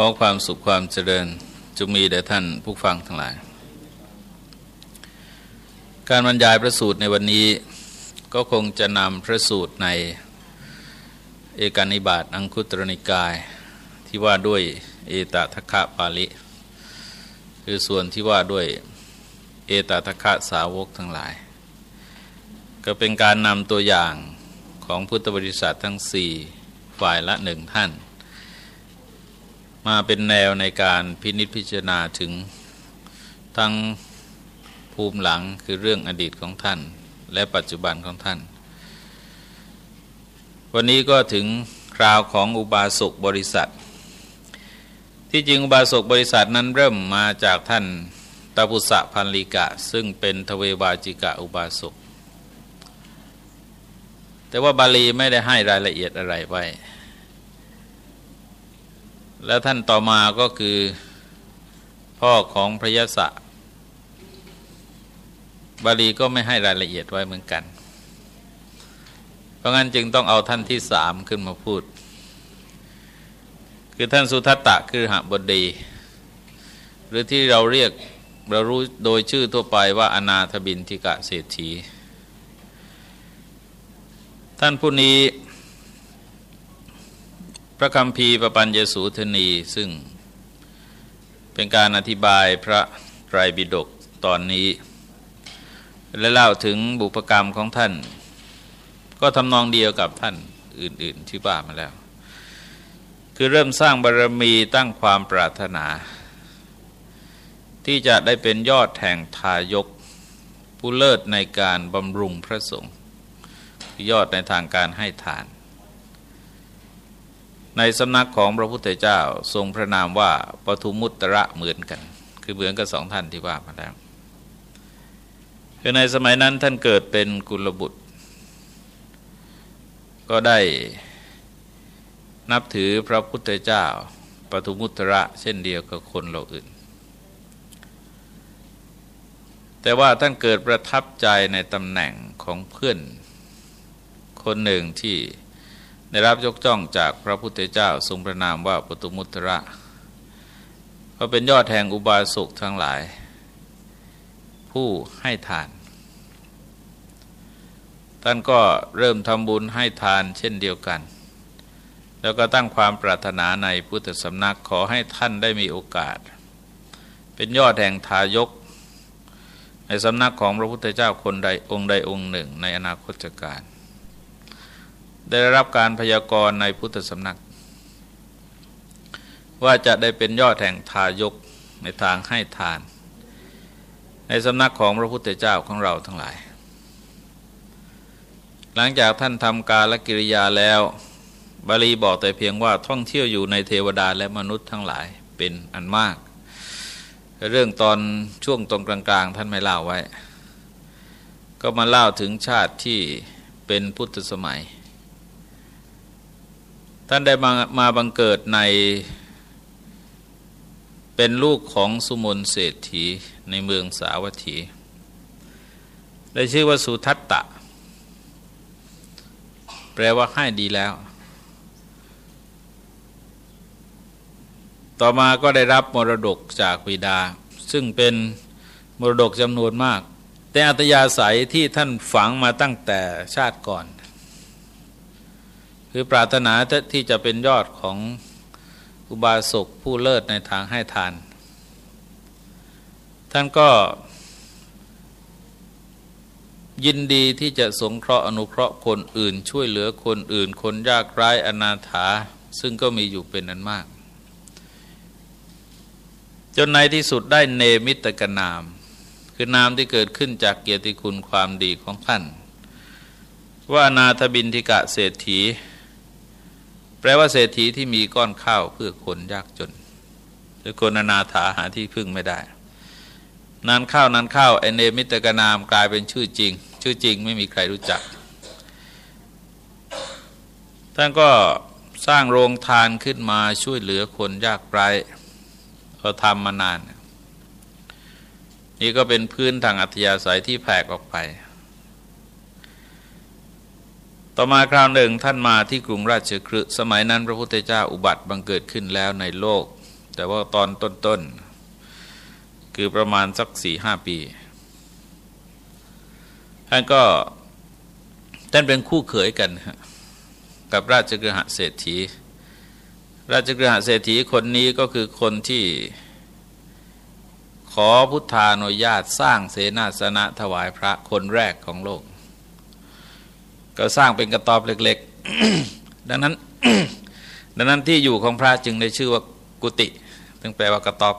ขอความสุขความเจริญจงมีแด่ท่านผู้ฟังทั้งหลาย การบรรยายพระสูตรในวันนี้ก็คงจะนำพระสูตรในเอกานิบาตอังคุตรนิกาย ที่ว่าด้วยเอตทัคคะปาลิ คือส่วนที่ว่าด้วยเอตทัคคะสาวกทั้งหลาย ก็เป็นการนำตัวอย่างของพุทธบริษัททั้งสี่ฝ่ายละหนึ่งท่าน มาเป็นแนวในการพินิจพิจารณาถึงทั้งภูมิหลังคือเรื่องอดีตของท่าน และปัจจุบันของท่าน วันนี้ก็ถึงคราวของอุบาสกบริษัท ที่จริงอุบาสกบริษัทนั้นเริ่มมาจากท่านตาปุสะพันลิกะ ซึ่งเป็นทเวบาจิกะอุบาสกแต่ว่าบาลีไม่ได้ให้รายละเอียดอะไรไว้ แล้วท่านต่อมาก็คือพ่อของพระยศะบาลีก็ไม่ให้รายละเอียดไว้เหมือนกัน เพราะงั้นจึงต้องเอาท่านที่สามขึ้นมาพูด คือท่านสุทัตตะคือหบดี หรือที่เราเรียกเรารู้โดยชื่อทั่วไปว่าอนาถบินทิกะเศรษฐี ท่านผู้นี้ พระคำพีประปัญญสูทนีซึ่งเป็นการอธิบายพระไตรปิฎกตอนนี้ และเล่าถึงบุพกรรมของท่าน ก็ทำนองเดียวกับท่านอื่น ๆ ที่ว่ามาแล้ว คือเริ่มสร้างบารรมีตั้งความปรารถนา ที่จะได้เป็นยอดแห่งทายกผู้เลิศในการบำรุงพระสงฆ์ยอดในทางการให้ทาน ในสำนักของพระพุทธเจ้าทรงพระนามว่าปทุมุตระเหมือนกัน คือเหมือนกับสองท่านที่ว่ามาแล้วคือในสมัยนั้นท่านเกิดเป็นกุลบุตร ก็ได้นับถือพระพุทธเจ้าปทุมุตระเช่นเดียวกับคนเราอื่น แต่ว่าท่านเกิดประทับใจในตำแหน่งของเพื่อน คนหนึ่งที่ ได้รับยกจ้องจากพระพุทธเจ้าทรงประนามว่าปตุมุตระก็เป็นยอดแห่งอุบาสกทั้งหลาย ผู้ให้ทาน ท่านก็เริ่มทำบุญให้ทานเช่นเดียวกัน แล้วก็ตั้งความปรารถนาในพุทธสำนักขอให้ท่านได้มีโอกาส เป็นยอดแห่งทายก ในสำนักของพระพุทธเจ้าคนใดองค์ใดองค์หนึ่งในอนาคตการ ได้รับการพยากรณ์ในพุทธสำนัก ว่าจะได้เป็นยอดแห่งทายกในทางให้ทาน ในสำนักของพระพุทธเจ้าของเราทั้งหลาย หลังจากท่านทำการละกิริยาแล้วบาลีบอกแต่เพียงว่าท่องเที่ยวอยู่ในเทวดาและมนุษย์ทั้งหลายเป็นอันมาก เรื่องตอนช่วงตรงกลาง ๆ ท่านไม่เล่าไว้ ก็มาเล่าถึงชาติที่เป็นพุทธสมัย ท่านได้มามาบังเกิดในเป็นลูกของสุมนเศรษฐีในเมืองสาวัตถี ได้ชื่อว่าสุทัตตะ แปลว่าให้ดีแล้ว ต่อมาก็ได้รับมรดกจากวิดา ซึ่งเป็นมรดกจำนวนมาก แต่อัตยาศัยที่ท่านฝังมาตั้งแต่ชาติก่อน คือปรารถนาที่จะเป็นยอดของอุบาสกผู้เลิศในทางให้ทาน ท่านก็ยินดีที่จะสงเคราะห์อนุเคราะห์คนอื่น ช่วยเหลือคนอื่น คนยากไร้อนาถา ซึ่งก็มีอยู่เป็นนั้นมาก จนในที่สุดได้เนมิตกนาม คือนามที่เกิดขึ้นจากเกียรติคุณความดีของท่าน ว่านาถบินทิกะเศรษฐี แปลว่าเศรษฐีที่มีก้อนข้าวเพื่อคนยากจนหรือคนอนาถาหาที่พึ่งไม่ได้ นานข้าวนานข้าวไอเนมิตรกนามกลายเป็นชื่อจริง ชื่อจริงไม่มีใครรู้จัก ท่านก็สร้างโรงทานขึ้นมาช่วยเหลือคนยากไร้เขาทำมานาน นี่ก็เป็นพื้นทางอัธยาศัยที่แผ่ออกไป ต่อมาคราวหนึ่งท่านมาที่กรุงราชคฤห์สมัยนั้นพระพุทธเจ้าอุบัติบังเกิดขึ้นแล้วในโลก แต่ว่าตอนต้นๆ คือประมาณสักสี่ห้าปี ท่านก็ท่านเป็นคู่เขยกันกับราชกฤหเศรษฐี ราชกฤหเศรษฐีคนนี้ก็คือคนที่ขอพุทธานุญาตสร้างเสนาสนะถวายพระคนแรกของโลก ก็สร้างเป็นกระตอบเล็ก ๆ ดังนั้นดังนั้นที่อยู่ของพระจึงได้ชื่อว่ากุฏิซึ่งแปลว่ากระตอบ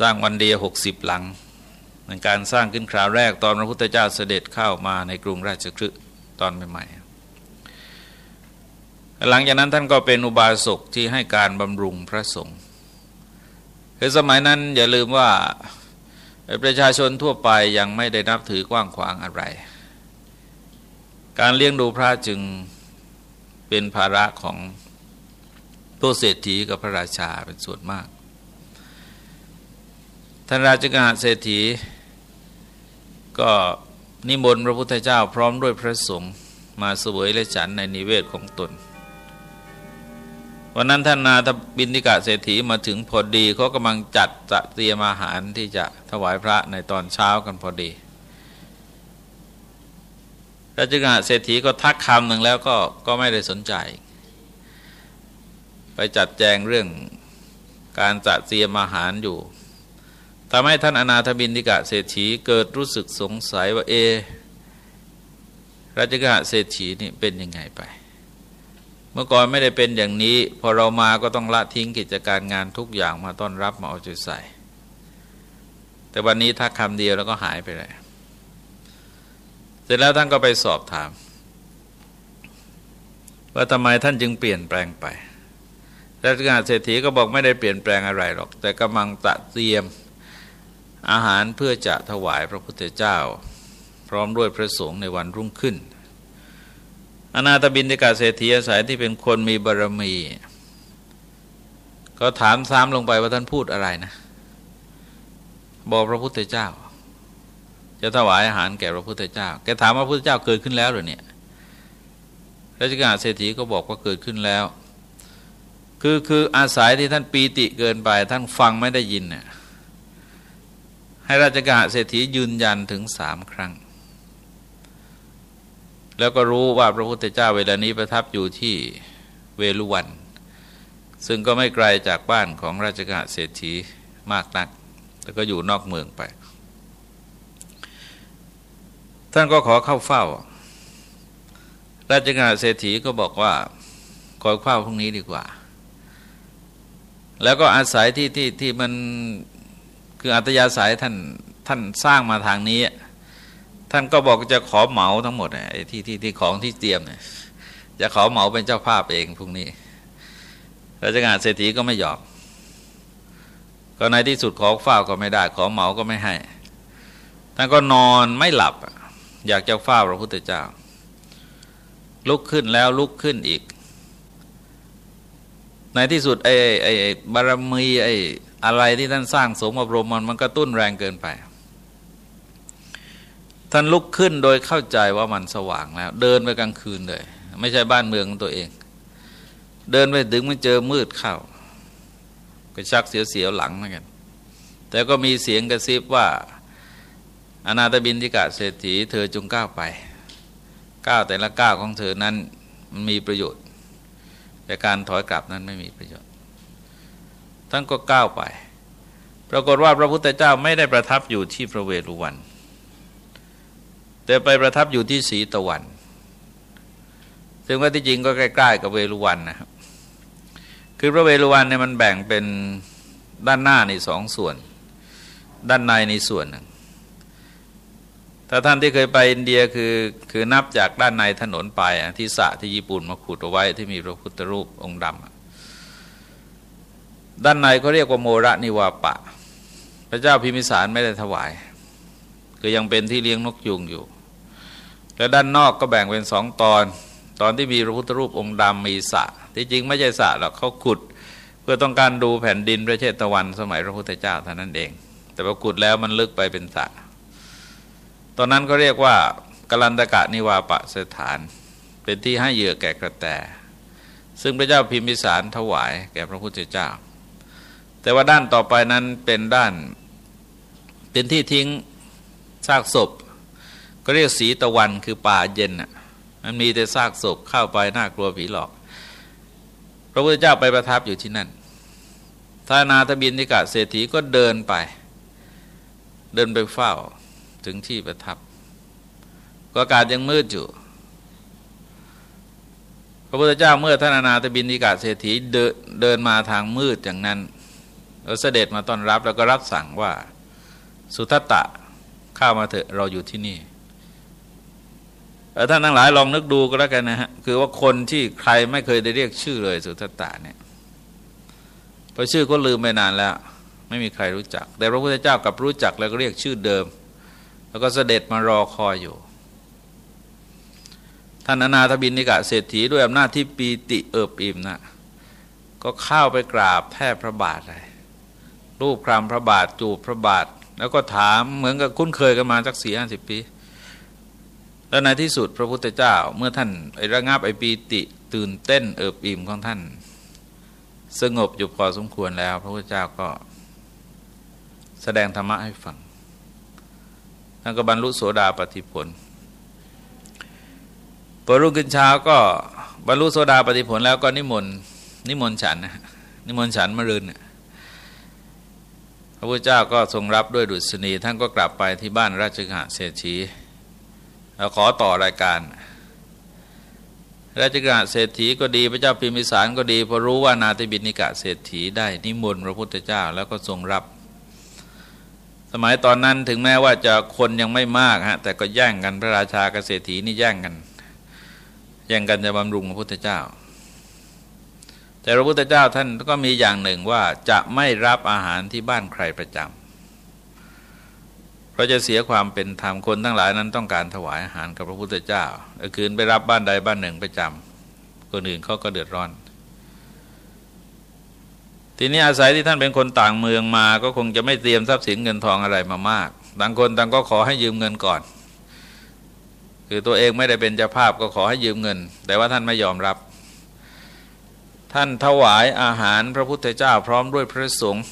สร้างวันเดียวหกสิบหลังในการสร้างขึ้นคราวแรกตอนพระพุทธเจ้าเสด็จเข้ามาในกรุงราชคฤห์ตอนใหม่ๆหลังจากนั้นท่านก็เป็นอุบาสกที่ให้การบำรุงพระสงฆ์คือสมัยนั้นอย่าลืมว่าประชาชนทั่วไปยังไม่ได้นับถือกว้างขวางอะไร การเลี้ยงดูพระจึงเป็นภาระของตัวเศรษฐีกับพระราชาเป็นส่วนมากท่านราชกาเศรษฐี ก็นิมนต์พระพุทธเจ้าพร้อมด้วยพระสงฆ์มาสวยและฉันในนิเวศของตน วันนั้นท่านนาทบินทิกะเศรษฐีมาถึงพอดีเขากำลังจัดจะเตรียมอาหารที่จะถวายพระในตอนเช้ากันพอดี ราชกาเศรษฐีก็ทักคำหนึ่งแล้วก็ก็ไม่ได้สนใจ ไปจัดแจงเรื่องการจัดเตรียมอาหารอยู่ทำให้ท่านอนาถบินทิกะเศรษฐีเกิดรู้สึกสงสัยว่าเอราชกาเศรษฐีนี่เป็นยังไงไป เมื่อก่อนไม่ได้เป็นอย่างนี้ พอเรามาก็ต้องละทิ้งกิจการงานทุกอย่างมาต้อนรับมาเอาใจใส่ แต่วันนี้ทักคำเดียวแล้วก็หายไปเลย เสร็จแล้วท่านก็ไปสอบถาม ว่าทำไมท่านจึงเปลี่ยนแปลงไปราชการเศรษฐีก็บอกไม่ได้เปลี่ยนแปลงอะไรหรอก แต่กำลังตะเตรียมอาหารเพื่อจะถวายพระพุทธเจ้า พร้อมด้วยพระสงฆ์ในวันรุ่งขึ้น อนาตบินติกาเศรษฐีอาศัยที่เป็นคนมีบารมี ก็ถามซ้ำลงไปว่าท่านพูดอะไรนะ บอกพระพุทธเจ้า จะถวายอาหารแก่พระพุทธเจ้า แกถามว่าพระพุทธเจ้าเกิดขึ้นแล้วหรือเนี่ยราชการเศรษฐีก็บอกว่าเกิดขึ้นแล้ว คือคืออาศัยที่ท่านปีติเกินไป ท่านฟังไม่ได้ยินเนี่ยให้ราชกาลเศรษฐียืนยันถึงสามครั้ง แล้วก็รู้ว่าพระพุทธเจ้าเวลานี้ประทับอยู่ที่เวลุวัน ซึ่งก็ไม่ไกลจากบ้านของราชกาลเศรษฐีมากนัก แต่ก็อยู่นอกเมืองไป ท่านก็ขอเข้าเฝ้า ราชการเศรษฐีก็บอกว่าขอเข้าพรุ่งนี้ดีกว่า แล้วก็อาศัยที่ที่ที่มันคืออัตยาสายท่านท่านสร้างมาทางนี้ ท่านก็บอกจะขอเหมาทั้งหมดไอ้ที่ที่ที่ของที่เตรียมเนี่ยจะขอเหมาเป็นเจ้าภาพเองพรุ่งนี้ราชการเศรษฐีก็ไม่ยอมก็ในที่สุดขอเฝ้าก็ไม่ได้ ขอเหมาก็ไม่ให้ท่านก็นอนไม่หลับ อยากจะเฝ้าพระพุทธเจ้า ลุกขึ้นแล้วลุกขึ้นอีก ในที่สุดไอ้ไอ้บารมีไอ้อะไรที่ท่านสร้างสมอบรมมันมันกระตุ้นแรงเกินไป ท่านลุกขึ้นโดยเข้าใจว่ามันสว่างแล้ว เดินไปกลางคืนเลย ไม่ใช่บ้านเมืองของตัวเอง เดินไปถึงมันเจอมืดเข้าก็ชักเสียวๆหลังเหมือนกันแต่ก็มีเสียงกระซิบว่า อนาตบินทิกะเศรษฐีเธอจงก้าวไปก้าวแต่ละก้าวของเธอนั้นมันมีประโยชน์ แต่การถอยกลับนั้นไม่มีประโยชน์ท่านก็ก้าวไป ปรากฏว่าพระพุทธเจ้าไม่ได้ประทับอยู่ที่พระเวรุวัน แต่ไปประทับอยู่ที่สีตะวัน ซึ่งว่าที่จริงก็ใกล้ ๆ กับเวรุวันนะครับคือพระเวรุวันเนี่ยมันแบ่งเป็นด้านหน้าในสองส่วน ด้านในในส่วนหนึ่ง ถ้าท่านที่เคยไปอินเดียคือคือนับจากด้านในถนนไปที่สะที่ญี่ปุ่นมาขุดเอาไว้ที่มีพระพุทธรูปองค์ดำด้านในเขาเรียกว่าโมระนิวาปะ พระเจ้าพิมิสารไม่ได้ถวาย คือยังเป็นที่เลี้ยงนกยุงอยู่ และด้านนอกก็แบ่งเป็นสองตอน ตอนที่มีพระพุทธรูปองค์ดำมีสะที่จริงไม่ใช่สะหรอกเขาขุด เพื่อต้องการดูแผ่นดินประเทศตะวันสมัยพระพุทธเจ้าเท่านั้นเอง แต่พอขุดแล้วมันลึกไปเป็นสระ ตอนนั้นก็เรียกว่ากลันตกะนิวาปะสถาน เป็นที่ให้เหยื่อแก่กระแต ซึ่งพระเจ้าพิมพิสารถวายแก่พระพุทธเจ้า แต่ว่าด้านต่อไปนั้นเป็นด้านเป็นที่ทิ้งซากศพ ก็เรียกสีตะวันคือป่าเย็นอะมันมีแต่ซากศพเข้าไปน่ากลัวผีหลอก พระพุทธเจ้าไปประทับอยู่ที่นั่นทานาทบินทิกะเศรษฐีก็เดินไป เดินไปเฝ้า ถึงที่ประทับ ก็อากาศยังมืดอยู่ พระพุทธเจ้าเมื่อท่านนาตบินทิกะเศรษฐีเดินเดินมาทางมืดอย่างนั้นเราเสด็จมาต้อนรับแล้วก็รับสั่งว่าสุทัตตะข้ามาเถอะเราอยู่ที่นี่ท่านทั้งหลายลองนึกดูก็แล้วกันนะฮะคือว่าคนที่ใครไม่เคยได้เรียกชื่อเลยสุทัตตะเนี่ยพอชื่อก็ลืมไปนานแล้ว ไม่มีใครรู้จัก แต่พระพุทธเจ้ากับรู้จักแล้วก็เรียกชื่อเดิม แล้วก็เสด็จมารอคอยอยู่ ท่านอนาถบินนิกะเศรษฐีด้วยอำนาจที่ปีติเอิบอิ่มนะก็เข้าไปกราบแทบพระบาทเลยรูปครามพระบาทจูบพระบาท แล้วก็ถามเหมือนกับคุ้นเคยกันมาสักสี่ห้าสิบปี แล้วในที่สุดพระพุทธเจ้า เมื่อท่านไอระงับไอปีติตื่นเต้นเอิบอิ่มของท่าน สงบอยู่พอสมควรแล้ว พระพุทธเจ้าก็แสดงธรรมะให้ฟัง ท่านก็บรรลุโสดาปฏิผลพอรุ่งขึ้นเช้าก็บรรลุโสดาปฏิผลแล้วก็นิมนต์นิมนต์ฉันนะนิมนต์ฉันมรืนพระพุทธเจ้าก็ทรงรับด้วยดุษณีท่านก็กลับไปที่บ้านราชกะเศรษฐีแล้วขอต่อรายการราชกะเศรษฐีก็ดีพระเจ้าพิมพิสารก็ดีพอรู้ว่านาติบินิกะเศรษฐีได้นิมนต์พระพุทธเจ้า แล้วก็ทรงรับ สมัยตอนนั้นถึงแม้ว่าจะคนยังไม่มากฮะแต่ก็แย่งกันพระราชาเกษตรถีนี่แย่งกัน แย่งกันจะบำรุงพระพุทธเจ้า แต่พระพุทธเจ้าท่านก็มีอย่างหนึ่งว่าจะไม่รับอาหารที่บ้านใครประจำเพราะจะเสียความเป็นธรรมคนทั้งหลายนั้นต้องการถวายอาหารกับพระพุทธเจ้าคืนไปรับบ้านใดบ้านหนึ่งประจำคนอื่นเขาก็เดือดร้อน ทีนี้อาศัยที่ท่านเป็นคนต่างเมืองมา ก็คงจะไม่เตรียมทรัพย์สินเงินทองอะไรมามากต่างคนต่างก็ขอให้ยืมเงินก่อน คือตัวเองไม่ได้เป็นเจ้าภาพก็ขอให้ยืมเงิน แต่ว่าท่านไม่ยอมรับ ท่านถวายอาหารพระพุทธเจ้าพร้อมด้วยพระสงฆ์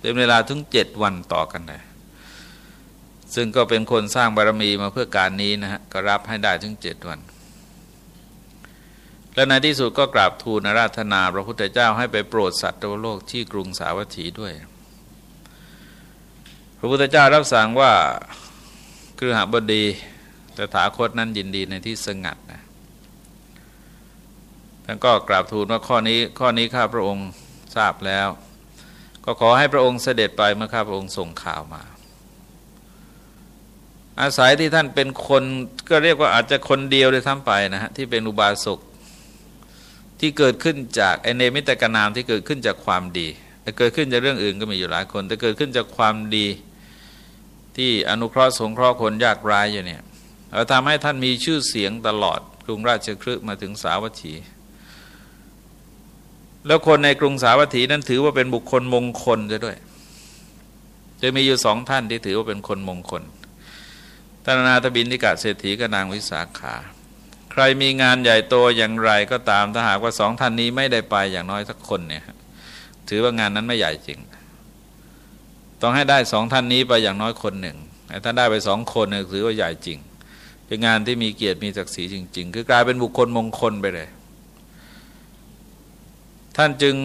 เป็นเวลาถึงเจ็ดวันต่อกันเลยซึ่งก็เป็นคนสร้างบารมีมาเพื่อการนี้นะฮะก็รับให้ได้ถึงเจ็ดวัน และในที่สุดก็กราบทูลอาราธนา พระพุทธเจ้าให้ไปโปรดสัตว์โลกที่กรุงสาวัตถีด้วย พระพุทธเจ้ารับสั่งว่าคือหาบดีแตถาคตนั้นยินดีในที่สงัดนะท่านก็กราบทูลว่าข้อนี้ข้อนี้ข้าพระองค์ทราบแล้ว ก็ขอให้พระองค์เสด็จไปเมื่อข้าพระองค์ส่งข่าวมาอาศัยที่ท่านเป็นคนก็เรียกว่าอาจจะคนเดียวเลยทั้งไปนะฮะที่เป็นอุบาสก ที่เกิดขึ้นจากไอเนมิตกนามที่เกิดขึ้นจากความดีแต่เกิดขึ้นจากเรื่องอื่นก็มีอยู่หลายคน แต่เกิดขึ้นจากความดีที่อนุเคราะห์สงเคราะห์คนยากไร้อยู่เนี่ยเราทำให้ท่านมีชื่อเสียงตลอดกรุงราชคฤห์มาถึงสาวัตถี แล้วคนในกรุงสาวัตถีนั้นถือว่าเป็นบุคคลมงคลจะด้วย จะมีอยู่สองท่านที่ถือว่าเป็นคนมงคลธนานาตบินทิกะเศรษฐีกับนางวิสาขา ใครมีงานใหญ่โตอย่างไรก็ตามถ้าหากว่าสองท่านนี้ไม่ได้ไปอย่างน้อยสักคนเนี่ยถือว่างานนั้นไม่ใหญ่จริง ต้องให้ได้สองท่านนี้ไปอย่างน้อยคนหนึ่งถ้าได้ไปสองคนเนี่ยถือว่าใหญ่จริง เป็นงานที่มีเกียรติมีศักดิ์ศรีจริง ๆ คือกลายเป็นบุคคลมงคลไปเลย ท่านจึง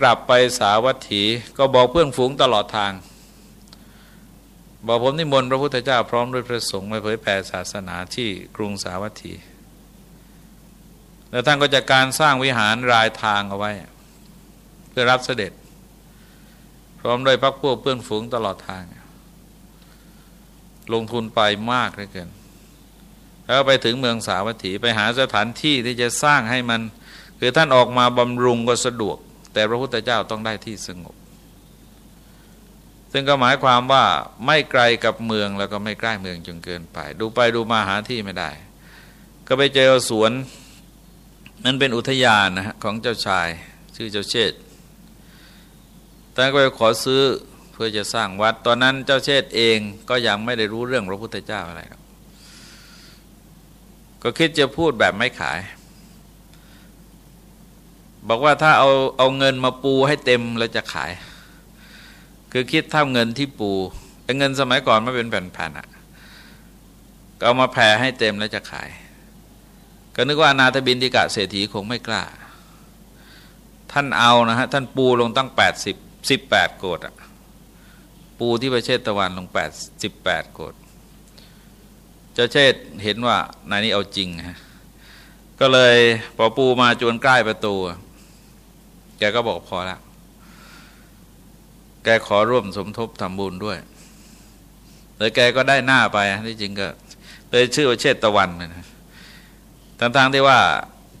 กลับไปสาวัตถีก็บอกเพื่อนฝูงตลอดทาง บอกผมนิมนต์พระพุทธเจ้าพร้อมด้วยพระสงฆ์มาเผยแผ่ศาสนาที่กรุงสาวัตถี แล้วท่านก็จะการสร้างวิหารรายทางเอาไว้ เพื่อรับเสด็จ พร้อมด้วยพักพวกเพื่อนฝูงตลอดทาง ลงทุนไปมากเลยเกิน แล้วไปถึงเมืองสาวัตถีไปหาสถานที่ที่จะสร้างให้มัน คือท่านออกมาบำรุงก็สะดวก แต่พระพุทธเจ้าต้องได้ที่สงบ ซึ่งก็หมายความว่าไม่ไกลกับเมืองแล้วก็ไม่ใกล้เมืองจนเกินไป ดูไปดูมาหาที่ไม่ได้ ก็ไปเจอสวนนั้นเป็นอุทยานนะฮะของเจ้าชายชื่อเจ้าเชษท่านก็ไปขอซื้อเพื่อจะสร้างวัด ตอนนั้นเจ้าเชษเองก็ยังไม่ได้รู้เรื่องพระพุทธเจ้าอะไรครับก็คิดจะพูดแบบไม่ขาย บอกว่าถ้าเอาเอาเงินมาปูให้เต็มแล้วจะขาย คือคิดเท่าเงินที่ปูไอ้เงินสมัยก่อนไม่เป็นแผ่นๆอะก็เอามาแผ่ให้เต็มแล้วจะขาย ก็นึกว่านาถบินติกะเศรษฐีคงไม่กล้า ท่านเอานะฮะท่านปูลงตั้งแปดสิบสิบแปดโกดอะปูที่ประเชษตะวันลงแปดสิบแปดโกดเจ้าเชษเห็นว่านายนี้เอาจริงฮะก็เลยพอปูมาจวนใกล้ประตู แกก็บอกพอแล้ว กขอร่วมสมทบทำบุญด้วยเลยแกก็ได้หน้าไปที่จริงก็เลยชื่อว่าเชษตะวันนะทั้งๆที่ว่า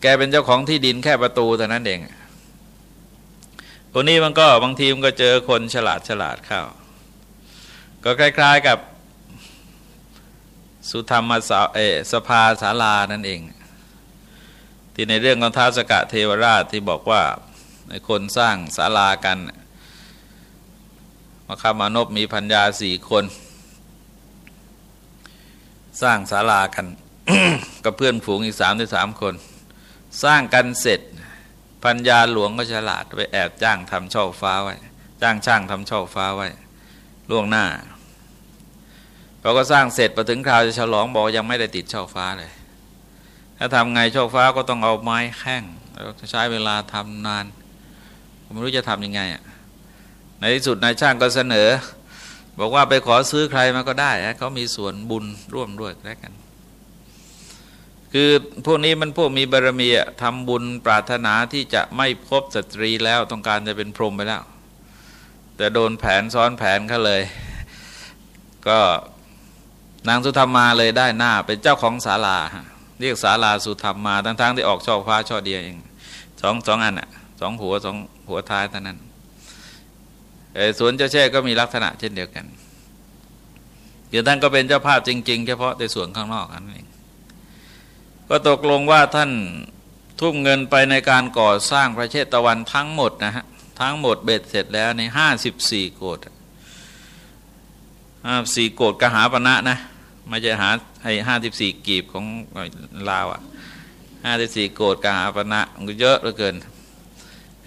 แกเป็นเจ้าของที่ดินแค่ประตูเท่านั้นเองคนนี้มันก็บางทีมันก็เจอคนฉลาดฉลาดเข้า ก็คล้าย ๆกับสุธรรมสาเอสภาศาลานั่นเอง ที่ในเรื่องของท้าสกะเทวราชที่บอกว่าคนสร้างศาลากัน มาคามานพมีพัญญาสี่คน สร้างศาลากัน กับเพื่อนฝูงอีกสามถึงสามคน สร้างกันเสร็จ พัญญาหลวงก็ฉลาดไปแอบจ้างทำช่อฟ้าไว้ จ้างช่างทำช่อฟ้าไว้ ล่วงหน้าเราก็สร้างเสร็จพอถึงคราวจะฉลองบอกยังไม่ได้ติดช่อฟ้าเลย ถ้าทำไงช่อฟ้าก็ต้องเอาไม้แข้งเราใช้เวลาทำนานผมไม่รู้จะทำยังไงอะ ในที่สุดนายช่างก็เสนอ บอกว่าไปขอซื้อใครมาก็ได้เขามีส่วนบุญร่วมด้วยแล้วกัน คือพวกนี้มันพวกมีบารมีทำบุญปรารถนาที่จะไม่พบสตรีแล้วต้องการจะเป็นพรหมไปแล้ว แต่โดนแผนซ้อนแผนเขาเลย ก็นางสุธรรมาเลยได้หน้าเป็นเจ้าของศาลา เรียกศาลาสุธรรมาทั้งๆที่ออกช่อฟ้าช่อเดียวเองสองสองอันอะสองหัวสองหัวท้ายเท่านั้น สวนเจ้าแช่ก็มีลักษณะเช่นเดียวกันเดี๋ยวท่านก็เป็นเจ้าภาพจริง ๆ เฉพาะในส่วนข้างนอกนั่นเองก็ตกลงว่าท่านทุ่มเงินไปในการก่อสร้างพระเชตะวันทั้งหมดนะฮะทั้งหมดเบ็ดเสร็จแล้วในห้าสิบสี่โกดห้าสี่โกดกหาปณะนะไม่ใช่หาไอ้ห้าสิบสี่กีบของลาวอะห้าสิบสี่โกดกหาปณะมันเยอะเหลือเกิน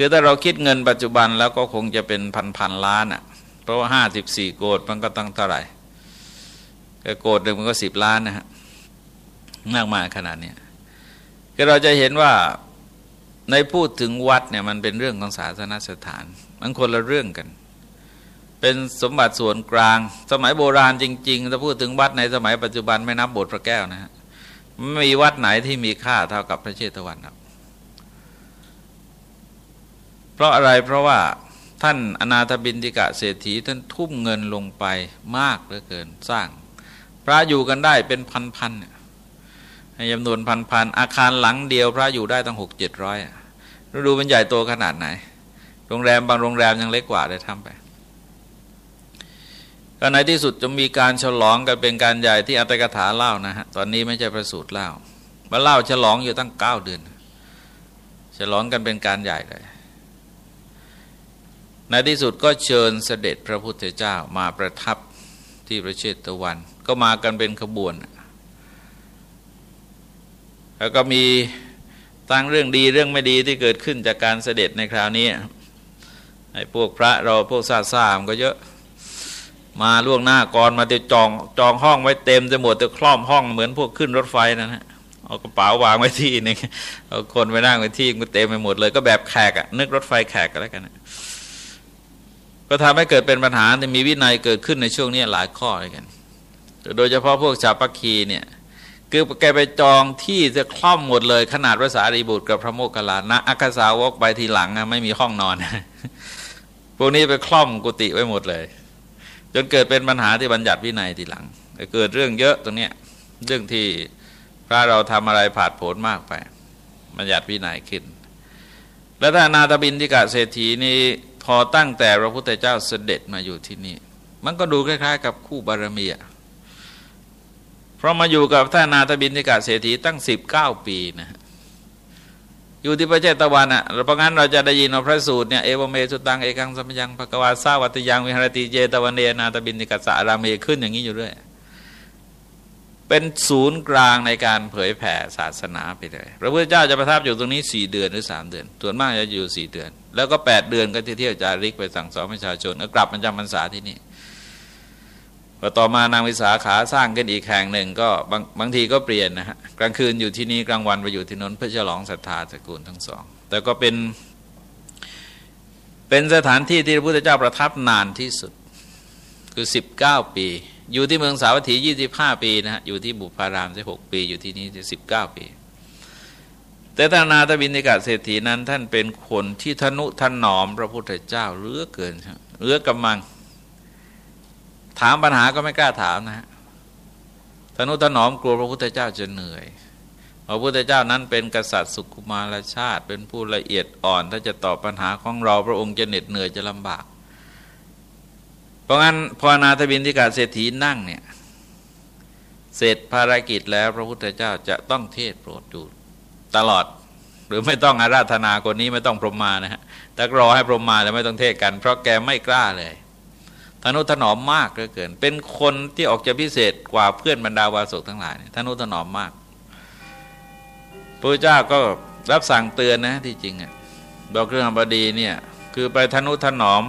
คือถ้าเราคิดเงินปัจจุบันแล้วก็คงจะเป็นพันพันล้านอะ เพราะว่าห้าสิบสี่โกดมันก็ตั้งเท่าไหร่ก็โกดหนึ่งมันก็สิบล้านนะฮะมากมายขนาดนี้ก็เราจะเห็นว่าในพูดถึงวัดเนี่ยมันเป็นเรื่องของศาสนสถาน มันคนละเรื่องกัน เป็นสมบัติส่วนกลาง สมัยโบราณจริงๆถ้าพูดถึงวัดในสมัยปัจจุบันไม่นับบทพระแก้วนะฮะไม่มีวัดไหนที่มีค่าเท่ากับพระเชตวันครับเพ ราะอะไรเพราะว่าท่านอนาถบินติกะเศรษฐีท่านทุ่มเงินลงไปมากเหลือเกินสร้าง พระอยู่กันได้เป็นพันๆเนี่ยจำนวนพันๆอาคารหลังเดียวพระอยู่ได้ตั้งหกเจ็ดร้อยดูมันใหญ่โตขนาดไหน โรงแรมบางโรงแรมยังเล็กกว่าเลยทำไปก็ในที่สุดจะมีการฉลองกันเป็นการใหญ่ที่อัตถกถาเล่านะฮะตอนนี้ไม่ใช่ประสูตรเล่ามาเล่าฉลองอยู่ตั้งเก้าเดือน ฉลองกันเป็นการใหญ่เลย ในที่สุดก็เชิญเสด็จพระพุทธเจ้ามาประทับที่ประเชตวัน ก็มากันเป็นขบวน แล้วก็มีตั้งเรื่องดีเรื่องไม่ดีที่เกิดขึ้นจากการเสด็จในคราวนี้ไอ้พวกพระเราพวกซาซามก็เยอะมาล่วงหน้าก่อนมาจะจองจองห้องไว้เต็มจะหมดจะคล่อมห้องเหมือนพวกขึ้นรถไฟนะฮะเอากระเป๋าวางไว้ที่นึงเอาคนไปนั่งไว้ที่มันเต็มไปหมดเลย ก็แบบแขกอะนึกรถไฟแขกกันแล้วกัน ก็ทำให้เกิดเป็นปัญหาแต่มีวินัยเกิดขึ้นในช่วงนี้หลายข้อเลยกัน โดยเฉพาะพวกชาวปักคีเนี่ยคือแกไปจองที่จะคล่อมหมดเลยขนาดพระสารีบุตรกับพระโมคคัลลานะอักษาวกไปทีหลังไม่มีห้องนอน พวกนี้ไปคล่อมกุฏิไว้หมดเลย จนเกิดเป็นปัญหาที่บัญญัติวินัยทีหลังเกิดเรื่องเยอะตรงเนี้ยเรื่องที่พระเราทำอะไรผาดโผนมากไปบัญญัติวินัยขึ้น แล้วถ้านาตบินทิกะเศรษฐีนี้ พอตั้งแต่พระพุทธเจ้าเสด็จมาอยู่ที่นี่ มันก็ดูคล้าย ๆ กับคู่บารมีอะเพราะมาอยู่กับท่านนาตบินทิกาเศรษฐีตั้งสิบเก้าปีนะอยู่ที่ประเทศตะวันอะเพราะงั้นเราจะได้ยินว่าพระสูตรเนี่ยเอวเมสุตังเอกังสัมยังภกวาสาวัตยังวิหารติเจตวันเนนาตบินทิกาสารามเมขึ้นอย่างนี้อยู่ด้วย เป็นศูนย์กลางในการเผยแผ่ศาสนาไปเลย พระพุทธเจ้าจะประทับอยู่ตรงนี้สี่เดือนหรือสามเดือน ส่วนมากจะอยู่สี่เดือน แล้วก็แปดเดือนก็ที่เที่ยวจาริกไปสั่งสอนประชาชนแล้วกลับมาจำพรรษาที่นี่พอต่อมานางวิสาขาสร้างกันอีกแห่งหนึ่งก็บางบางทีก็เปลี่ยนนะฮะกลางคืนอยู่ที่นี่กลางวันไปอยู่ที่นนเพื่อฉลองศรัทธาสกุลทั้งสอง แต่ก็เป็น เป็นสถานที่ที่พระพุทธเจ้าประทับนานที่สุดคือสิบเก้าปี อยู่ที่เมืองสาวัตถียี่สิบห้าปีนะฮะอยู่ที่บุพารามสิบหกปี อยู่ที่นี้สิบเก้าปี แต่ท่านนาตบินิกาเศรษฐีนั้นท่านเป็นคนที่ทนุถนอมพระพุทธเจ้าเลือเกินเลือกำมัง ถามปัญหาก็ไม่กล้าถามนะฮะทนุถนอมกลัวพระพุทธเจ้าจะเหนื่อยพระพุทธเจ้านั้นเป็นกษัตริย์สุขุมารชาติ เป็นผู้ละเอียดอ่อน ถ้าจะตอบปัญหาของเราพระองค์จะเหน็ดเหนื่อยจะลำบาก ราะงั้นพอนาทบินทิกาเศรษฐีนั่งเนี่ยเสร็จภารกิจแล้วพระพุทธเจ้าจะต้องเทศโปรดอยู่ตลอด หรือไม่ต้องอาราธนาคนนี้ไม่ต้องพรหมานะฮะแต่รอให้พรหมาแต่ไม่ต้องเทศกัน เพราะแกไม่กล้าเลยทนุถนอมมากเหลือเกิน เป็นคนที่ออกจะพิเศษกว่าเพื่อนบรรดาวาสกทั้งหลายทนุถนอมมากพระเจ้าก็รับสั่งเตือนนะที่จริงอะบอกเรื่องบดีเนี่ยคือไปทนุถนอม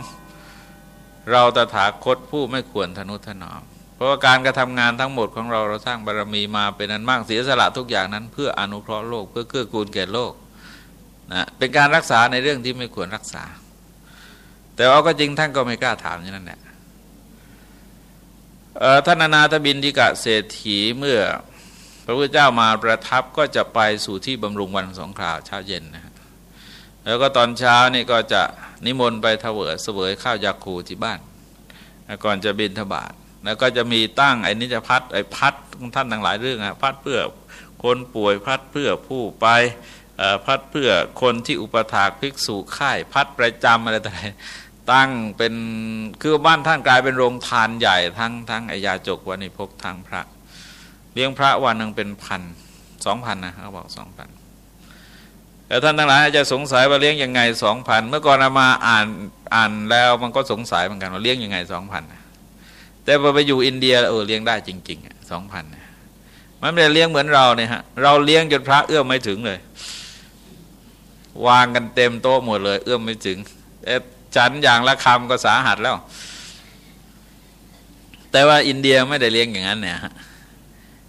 เราตถาคตผู้ไม่ควรทนุถนอม เพราะว่าการกระทำงานทั้งหมดของเราเราสร้างบารรมีมาเป็นนันมากเสียสละทุกอย่างนั้น เพื่ออนุเคราะห์โลกเพื่อเกื้อกูลแก่โลกนะเป็นการรักษาในเรื่องที่ไม่ควรรักษา แต่ว่าก็จริงท่านก็ไม่กล้าถามอย่างนั้นแหละท่านนาถบินทิกะเศรษฐีเมื่อพระพุทธเจ้ามาประทับก็จะไปสู่ที่บำรุงวันสองคราวเช้าเย็นนะแล้วก็ตอนเช้านี่ก็จะ นิมนต์ไปเถวเสวยข้าวยาคูที่บ้านก่อนจะบินทบาทแล้วก็จะมีตั้งไอ้นิจพัดไอ้พัดท่านทั้งหลายเรื่องอะพัดเพื่อคนป่วยพัดเพื่อผู้ไปพัดเพื่อคนที่อุปถากภิกษุค่าย พัดประจำอะไรต่างตั้งเป็นคือบ้านท่านกลายเป็นโรงทานใหญ่ทั้งทั้งไอยาจกวันนี้พกทางพระ เลี้ยงพระวันหนึ่งเป็นพันสองพันนะเขาบอกสองพัน แต่ท่านทั้งหลายจะสงสัยว่าเลี้ยงยังไงสองพันเมื่อก่อนมาอ่านอ่านแล้วมันก็สงสัยเหมือนกันว่าเลี้ยงยังไงสองพันแต่พอไปอยู่อินเดียเออเลี้ยงได้จริงๆสองพันมันไม่ได้เลี้ยงเหมือนเราเนี่ยฮะเราเลี้ยงจนพระเอื้อมไม่ถึงเลย วางกันเต็มโต๊ะหมดเลย เอื้อมไม่ถึงฉันอย่างละคำก็สาหัสแล้ว แต่ว่าอินเดียไม่ได้เลี้ยงอย่างนั้นเนี่ยฮะ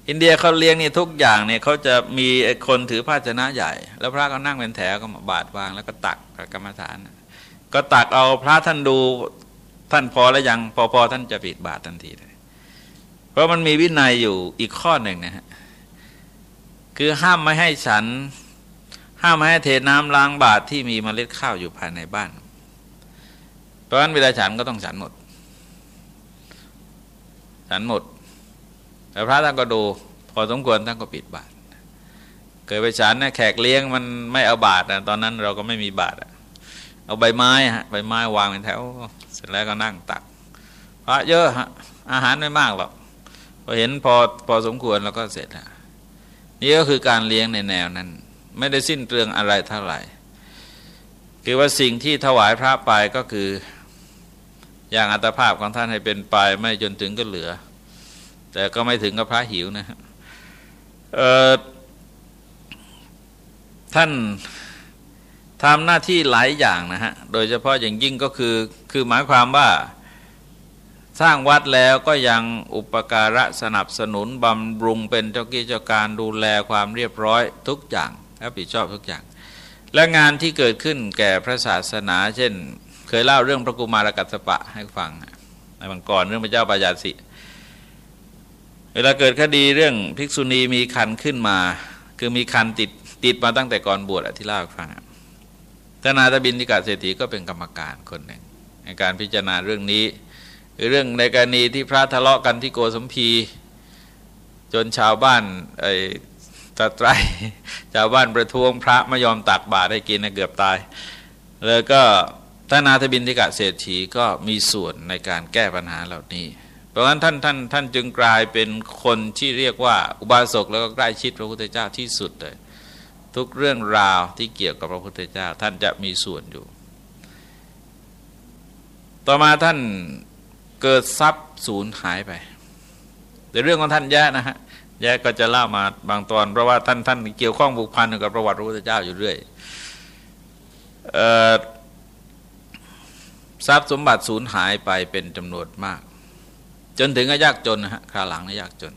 อินเดียเขาเลี้ยงนี่ทุกอย่างเนี่ยเขาจะมีคนถือภาชนะใหญ่ แล้วพระก็นั่งเป็นแถวก็มาบาดวางแล้วก็ตักกรรมฐาน ก็ตักเอาพระท่านดูท่านพอแล้วยังพอพอท่านจะปิดบาตรทันทีเลยเพราะมันมีวินัยอยู่อีกข้อหนึ่งนะฮะคือห้ามไม่ให้ฉัน ห้ามไม่ให้เทน้ำล้างบาตรที่มีมเมล็ดข้าวอยู่ภายในบ้าน เพราะฉะนั้นเวลาฉันก็ต้องฉันหมด ฉันหมด แต่พระท่านก็ดู พอสมควรท่านก็ปิดบาตรเคยไปฉันนะแขกเลี้ยงมันไม่เอาบาตรนะตอนนั้นเราก็ไม่มีบาตรเอาใบไม้ฮะใบไม้วางเป็นแถว เสร็จแล้วก็นั่งตักพระเยอะฮะอาหารไม่มากหรอกพอเห็นพอพอสมควรแล้วก็เสร็จนะนี่ก็คือการเลี้ยงในแนวนั้น ไม่ได้สิ้นเปลืองอะไรเท่าไหร่คือว่าสิ่งที่ถวายพระไปก็คือ อย่างอัตภาพของท่านให้เป็นไปไม่จนถึงก็เหลือ แต่ก็ไม่ถึงกับพระหิวนะท่านทำหน้าที่หลายอย่างนะฮะ โดยเฉพาะอย่างยิ่งก็คือ คือหมายความว่าสร้างวัดแล้วก็ยังอุปการะสนับสนุนบำรุงเป็นเจ้ากี้เจ้าการดูแลความเรียบร้อยทุกอย่างรับผิดชอบทุกอย่าง และงานที่เกิดขึ้นแก่พระศาสนา เช่น เคยเล่าเรื่องพระกุมารกัสปะให้ฟังในบางก่อนเรื่องพระเจ้าปายาสิ เวลาเกิดคดีเรื่องภิกษุณีมีคันขึ้นมา คือมีคันติดติดมาตั้งแต่ก่อนบวชที่เล่าให้ฟังท่านาตบินทิกาเศรษฐีก็เป็นกรรมการคนหนึ่งในการพิจารณาเรื่องนี้เรื่องในกรณีที่พระทะเลาะกันที่โกสมพี จนชาวบ้านไอ้ตะไตรชาวบ้านประท้วงพระไม่ยอมตักบาตรให้กินเกือบตาย แล้วก็ท่านนาทบินทิกะเศรษฐีก็มีส่วนในการแก้ปัญหาเหล่านี้ เพราะฉะนั้นท่านท่านท่านจึงกลายเป็นคนที่เรียกว่าอุบาสกแล้วก็ใกล้ชิดพระพุทธเจ้าที่สุดเลยทุกเรื่องราวที่เกี่ยวกับพระพุทธเจ้า ท่านจะมีส่วนอยู่ ต่อมาท่านเกิดทรัพย์สูญหายไปแต่เรื่องของท่านแย่นะฮะแยกก็จะเล่ามาบางตอน เพราะว่าท่านท่านเกี่ยวข้องบุคพันกับประวัติพระพุทธเจ้าอยู่เรื่อยทรัพย์สมบัติสูญหายไปเป็นจำนวนมาก จนถึงก็ยากจนนะฮะคราหลังนี่ยากจน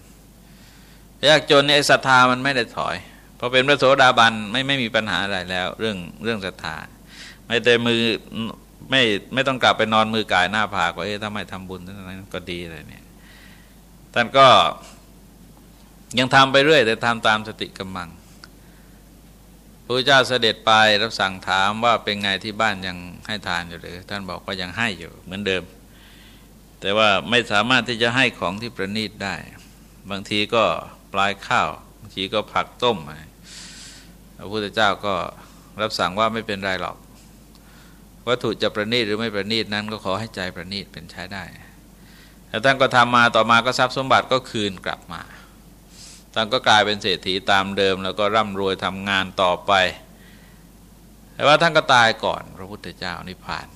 ยากจนเนี่ยศรัทธามันไม่ได้ถอยพอเป็นพระโสดาบันไม่ไม่มีปัญหาอะไรแล้ว เรื่องเรื่องศรัทธาไม่แต่มือไม่ไม่ต้องกลับไปนอนมือกายหน้าผากว่าเอ๊ะถ้าไม่ทำบุญนั้นก็ดีเลยเนี่ยท่านก็ยังทำไปเรื่อย แต่ทำตามสติกำลังพระเจ้าเสด็จไปรับสั่งถามว่าเป็นไงที่บ้านยังให้ทานอยู่หรือ ท่านบอกว่ายังให้อยู่เหมือนเดิม แต่ว่าไม่สามารถที่จะให้ของที่ประณีตได้ บางทีก็ปลายข้าว บางทีก็ผักต้มพระพุทธเจ้าก็รับสั่งว่าไม่เป็นไรหรอก วัตถุจะประณีตหรือไม่ประณีตนั้นก็ขอให้ใจประณีตเป็นใช้ได้แต่ท่านก็ทำมาต่อมาก็ทรัพย์สมบัติก็คืนกลับมาท่านก็กลายเป็นเศรษฐีตามเดิม แล้วก็ร่ำรวยทำงานต่อไป แต่ว่าท่านก็ตายก่อนพระพุทธเจ้านิพพาน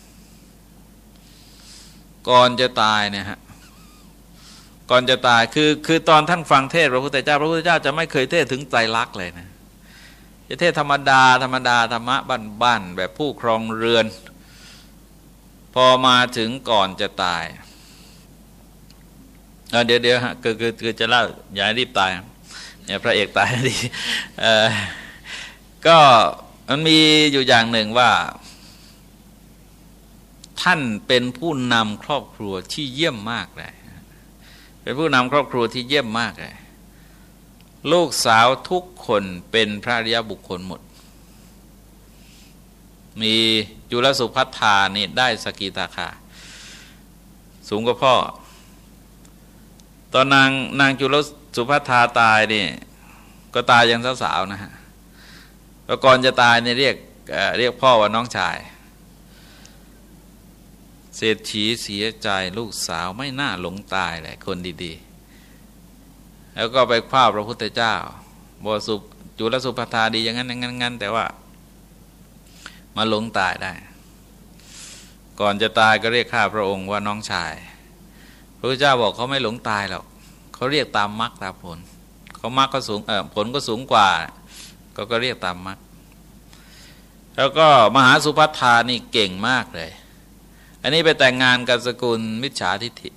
ก่อนจะตายเนี่ยฮะก่อนจะตายคือคือตอนท่านฟังเทศพระพุทธเจ้า พระพุทธเจ้าจะไม่เคยเทศถึงใจรักเลยนะจะเทศธรรมดา ธรรมดาธรรมะบ้านๆแบบผู้ครองเรือน พอมาถึงก่อนจะตายเดี๋ยวเดี๋ยวฮะคือคือคือจะเล่าอย่ารีบตายเนี่ยพระเอกตายดีก็มันมีอยู่อย่างหนึ่งว่า ท่านเป็นผู้นำครอบครัวที่เยี่ยมมากเลยเป็นผู้นำครอบครัวที่เยี่ยมมากเลยลูกสาวทุกคนเป็นพระริยบุคคลหมด มีจุลสุพัฒธานี่ได้สกีตาคา สูงกว่าพ่อ ตอนนางนางจุลสุภัทาตายนี่ก็ตายยังสาวๆนะฮะแล้วก่อนจะตายเนี่ยเรียกเรียกพ่อว่าน้องชาย เศรษฐีเสียใจลูกสาวไม่น่าหลงตายเลยคนดีๆ แล้วก็ไปคว้าพระพุทธเจ้าบสุจุลสุภทาดีอย่างนั้นอย่างนั้นงั้นแต่ว่า มาหลงตายได้ ก่อนจะตายก็เรียกข้าพระองค์ว่าน้องชาย พระพุทธเจ้าบอกเขาไม่หลงตายหรอกเขาเรียกตามมรรคตามผลเขามรรคก็สูงเออผลก็สูงกว่า ก็ก็เรียกตามมรรคแล้วก็มหาสุภัทธานี่เก่งมากเลย อันนี้ไปแต่งงานกับสกุลมิจฉาทิฐิ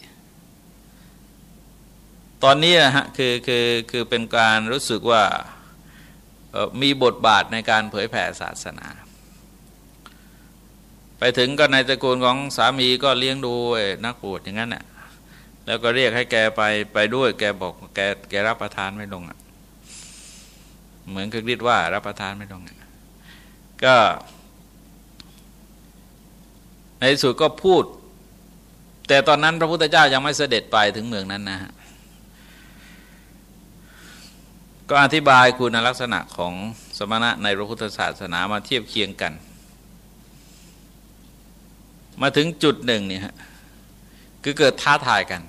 ตอนนี้นะฮะคือคือคือเป็นการรู้สึกว่ามีบทบาทในการเผยแผ่ศาสนา ไปถึงก็ในตระกูลของสามีก็เลี้ยงดูนักบวชอย่างนั้นน่ะแล้วก็เรียกให้แกไปไปด้วยแกบอกแกแกรับประทานไม่ลงอะ เหมือนคือริดว่ารับประทานไม่ลงอะก็ ในที่สุดก็พูด แต่ตอนนั้นพระพุทธเจ้ายังไม่เสด็จไปถึงเมืองนั้นนะฮะก็อธิบายคุณลักษณะของสมณะในพระพุทธศาสนามาเทียบเคียงกัน มาถึงจุดหนึ่งเนี่ยฮะคือเกิดท้าทายกัน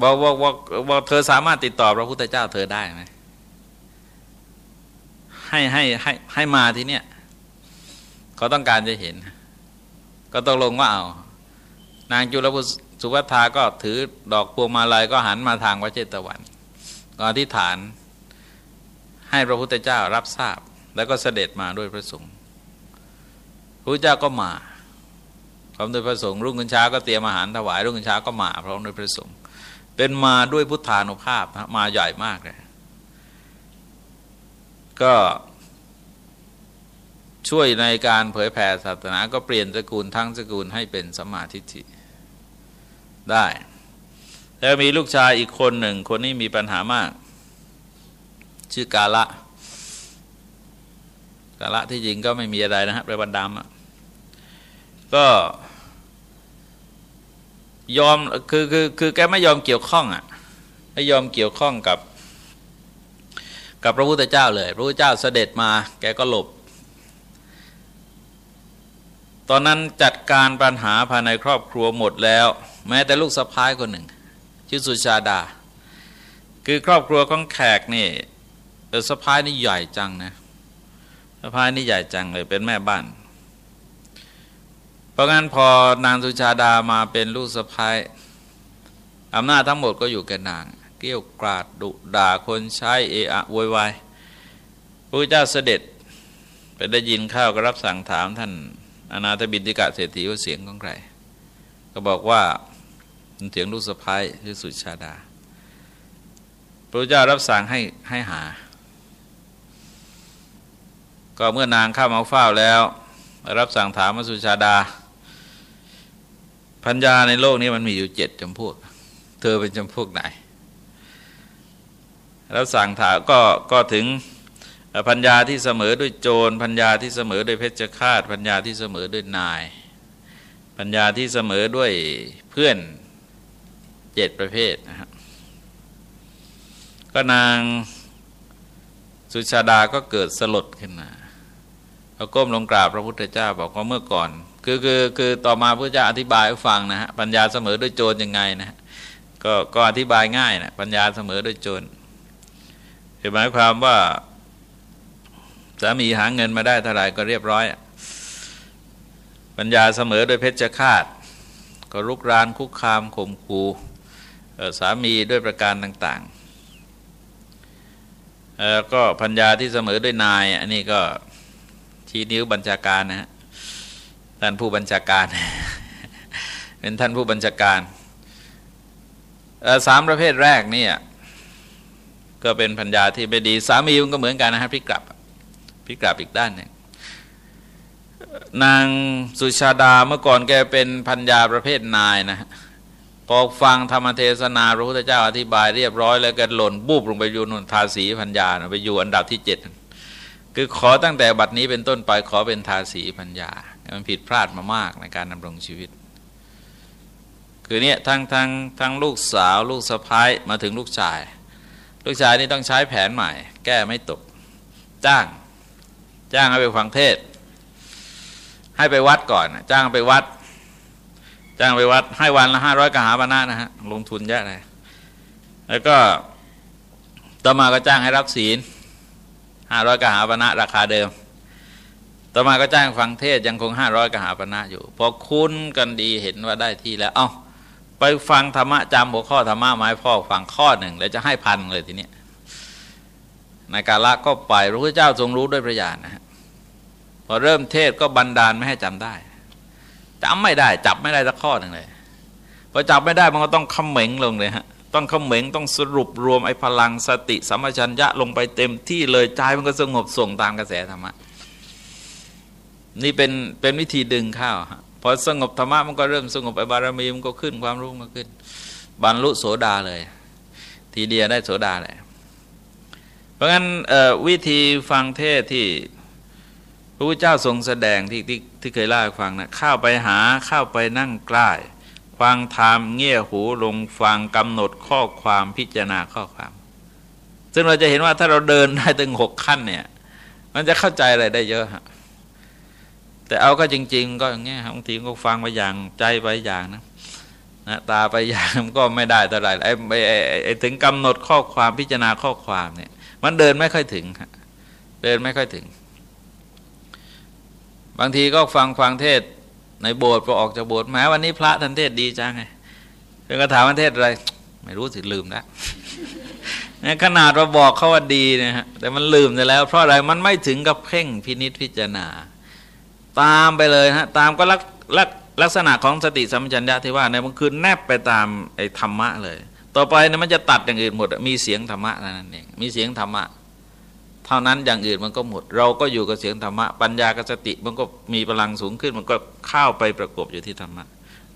บอกบอกบอกเธอสามารถติดต่อพระพุทธเจ้าเธอได้ไหมให้ให้ให้ให้มาที่เนี้ย เขาต้องการจะเห็น ก็ต้องลงว่าเอานางจุลพุสุวัฒาก็ถือดอกพวงมาลัยก็หันมาทางวัชเจตวันก็อธิษฐานให้พระพุทธเจ้ารับทราบ แล้วก็เสด็จมาด้วยพระสงฆ์พระเจ้าก็มาพร้อมด้วยพระสงฆ์รุ่งขึ้นเช้าก็เตรียมอาหารถวายรุ่งขึ้นเช้าก็มาพร้อมด้วยพระสงฆ์เป็นมาด้วยพุทธานุภาพมาใหญ่มากเลยก็ ช่วยในการเผยแผ่ศาสนาก็เปลี่ยนสกุลทั้งสกุลให้เป็นสมาธิิได้ แล้วมีลูกชายอีกคนหนึ่ง คนนี้มีปัญหามาก ชื่อกาละ กาละที่จริงก็ไม่มีอะไรนะฮะแปลว่าดำก็ยอมคือคือคือแกไม่ยอมเกี่ยวข้องอะไม่ยอมเกี่ยวข้องกับ กับพระพุทธเจ้าเลย พระพุทธเจ้าเสด็จมา แกก็หลบ ตอนนั้นจัดการปัญหาภายในครอบครัวหมดแล้ว แม้แต่ลูกสะพ้ายคนหนึ่ง ชื่อสุชาดา คือครอบครัวของแขกนี่สะพ้ายนี่ใหญ่จังนะสะพ้ายนี่ใหญ่จังเลยเป็นแม่บ้าน เพราะงั้นพอนางสุชาดามาเป็นลูกสะพ้ายอำนาจทั้งหมดก็อยู่แกนางแกเกี้ยวกราดดุด่าคนใช้เอะอะโวยวายพระเจ้าเสด็จไปได้ยินข้าวก็รับสั่งถามท่าน อนาถบินติกะเศรษฐีว่าเสียงของใคร ก็บอกว่าเสียงลูกสะพ้ายคือสุชาดา พระเจ้ารับสั่งให้ให้หา ก็เมื่อนางเข้ามาเฝ้าแล้ว รับสั่งถามมาสุชาดา พัญญาในโลกนี้มันมีอยู่เจ็ดจำพวก เธอเป็นจำพวกไหน รับสั่งถามก็ก็ถึง พัญญาที่เสมอด้วยโจรพัญญาที่เสมอด้วยเพชฌฆาต พัญญาที่เสมอด้วยนาย ปัญญาที่เสมอด้วยเพื่อนเจ็ดประเภทนะครับก็นางสุชาดาก็เกิดสลดขึ้นมาเขาก้มลงกราบพระพุทธเจ้าบอกว่าเมื่อก่อน คือคือคือต่อมาพระเจ้าอธิบายให้ฟังนะฮะปัญญาเสมอด้วยโจรยังไงนะฮะก็ก็อธิบายง่ายนะปัญญาเสมอด้วยโจรหมายความว่า สามีหาเงินมาได้เท่าไหร่ก็เรียบร้อย ปัญญาเสมอโดยเพชฌฆาต ก็รุกรานคุกคามข่มขู่สามีด้วยประการต่างๆก็ปัญญาที่เสมอด้วยนาย อันนี้ก็ชี้นิ้วบัญชาการนะฮะท่านผู้บัญชาการ เป็นท่านผู้บัญชาการสามประเภทแรกนี่ก็เป็นปัญญาที่ไม่ดีสามีมันก็เหมือนกันนะฮะพลิกกลับิกกลับอีกด้านหนึ่งนางสุชาดาเมื่อก่อนแกเป็นพัญญาประเภทนายนะพอฟังธรรมเทศนาพระพุทธเจ้าอธิบายเรียบร้อยแล้วก็หล่นบุบลงไปอยู่นนทาสีพัญญาไปอยู่อันดับที่เจ็ดคือขอตั้งแต่บัดนี้เป็นต้นไปขอเป็นทาสีพัญญา มันผิดพลาดมามากในการดำรงชีวิต คือเนี่ยทั้งทั้งทั้งลูกสาวลูกสะพ้ายมาถึงลูกชาย ลูกชายนี่ต้องใช้แผนใหม่ แก้ไม่ตก จ้าง จ้างให้ไปฟังเทศ ให้ไปวัดก่อน จ้างไปวัด จ้างไปวัด ให้วันละห้าร้อยกหาปณะนะฮะลงทุนเยอะเลยแล้วก็ต่อมาก็จ้างให้รับศีลห้าร้อยกหาปณะราคาเดิม ต่อมาก็จ้างฟังเทศยังคงห้าร้อยกหาปณะอยู่พอคุ้นกันดีเห็นว่าได้ที่แล้ว เอา้าไปฟังธรรมะจำหัวข้อธรรมะมาให้พ่อฟังข้อหนึ่งแล้วจะให้พันเลยทีนี้ นกาละก็ไปพระพุทธเจ้าทรงรู้ด้วยประญาณนะฮะพอเริ่มเทศก็บันดาลไม่ให้จำได้จำไม่ได้ จับไม่ได้สักข้อหนึ่งเลยพอจับไม่ได้มันก็ต้องคำเหม็งลงเลยฮะต้องคำเหม็งต้องสรุปรวมไอ้พลังสติสัมปชัญญะลงไปเต็มที่เลยใจมันก็สงบส่งตามกระแสธรรมะนี่เป็นเป็นวิธีดึงข้าวพอสงบธรรมะมันก็เริ่มสงบไอ้บารมีมันก็ขึ้นความรู้มันก็ขึ้น บรรลุโสดาเลย ทีเดียวได้โสดาเลย ราะงั้นวิธีฟังเทศที่พระพุทธเจ้าทรงแสดงที่ที่ที่เคยเล่าให้ฟังนะเข้าไปหาเข้าไปนั่งใกล้ฟังธรรมเงี่ยหูลงฟังกำหนดข้อความพิจารณาข้อความ ซึ่งเราจะเห็นว่าถ้าเราเดินได้ถึงหกขั้นเนี่ยมันจะเข้าใจอะไรได้เยอะฮะแต่เอาก็จริง ๆ ก็อย่างเงี้ยบางทีก็ฟังไปอย่างใจไปอย่างนะนะตาไปอย่างก็ไม่ได้เท่าไหร่ไอ้ไอ้ถึงกำหนดข้อความพิจารณาข้อความเนี่ย มันเดินไม่ค่อยถึงเดินไม่ค่อยถึง บางทีก็ฟังฟังเทศในโบสถ์พอออกจากโบสถ์แม้วันนี้พระท่านเทศดีจังไงเป็นกระถามวันเทศอะไร ไม่รู้สิลืมแล้วนี่ขนาดเราบอกเขาว่าดีนะฮะแต่มันลืมไปแล้ว เพราะอะไรมันไม่ถึงกับเพ่งพินิษพิจารณา ตามไปเลยฮะตามก็ลักลักลักษณะของสติสัมปชัญญะที่ว่าในมันคือแนบไปตามไอ้ธรรมะเลย ต่อไปเนี่ยมันจะตัดอย่างอื่นหมด มีเสียงธรรมะนั่นเองมีเสียงธรรมะ เท่านั้นอย่างอื่นมันก็หมด เราก็อยู่กับเสียงธรรมะ ปัญญากับสติมันก็มีพลังสูงขึ้น มันก็เข้าไปประกบอยู่ที่ธรรมะ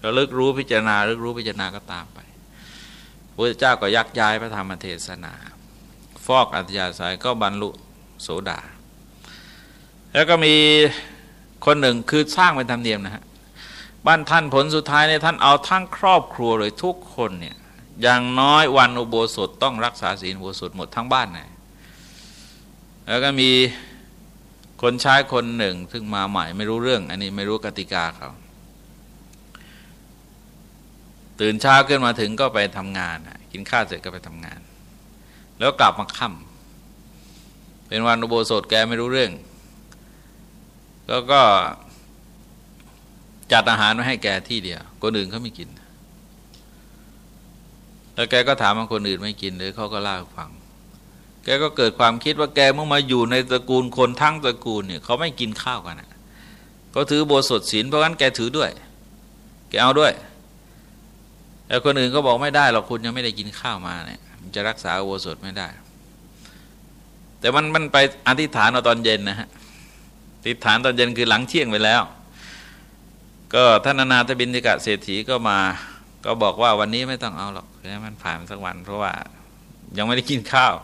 เราเลิกรู้พิจารณาเลิกรู้พิจารณาก็ตามไปพระเจ้าก็ยักย้ายพระธรรมเทศนา ฟอกอัตยาสายก็บรรลุโสดา แล้วก็มีคนหนึ่งคือสร้างเป็นธรรมเนียมนะฮะบ้านท่านผลสุดท้ายเนี่ยท่านเอาทั้งครอบครัวเลยทุกคนเนี่ย อย่างน้อยวันอุโบสถต้องรักษาศีลอุโบสถหมดทั้งบ้านเลยแล้วก็มีคนใช้คนหนึ่ง ซึ่งมาใหม่ไม่รู้เรื่อง อันนี้ไม่รู้กติกาเขาตื่นเช้าขึ้นมาถึงก็ไปทำงานกินข้าวเสร็จก็ไปทำงาน แล้วกลับมาค่ำเป็นวันอุโบสถแกไม่รู้เรื่อง แล้วก็จัดอาหารไว้ให้แกที่เดียวคนอื่นเขาไม่กิน แล้วแกก็ถามว่าคนอื่นไม่กินหรือเขาก็เล่าฟัง แกก็เกิดความคิดว่าแกเมื่อมาอยู่ในตระกูลคนทั้งตระกูลเนี่ยเขาไม่กินข้าวกันนะก็ถือโบสถศีลเพราะงั้นแกถือด้วย แกเอาด้วย แต่คนอื่นก็บอกไม่ได้หรอกคุณยังไม่ได้กินข้าวมาเนี่ยจะรักษาโบสถไม่ได้ แต่มันมันไปอธิษฐานเอาตอนเย็นนะฮะอธิษฐานตอนเย็นคือหลังเที่ยงไปแล้ว ก็ท่านนาถบินติกะเศรษฐีก็มา ก็บอกว่าวันนี้ไม่ต้องเอาหรอกให้มันผ่านสักวัน เพราะว่ายังไม่ได้กินข้าว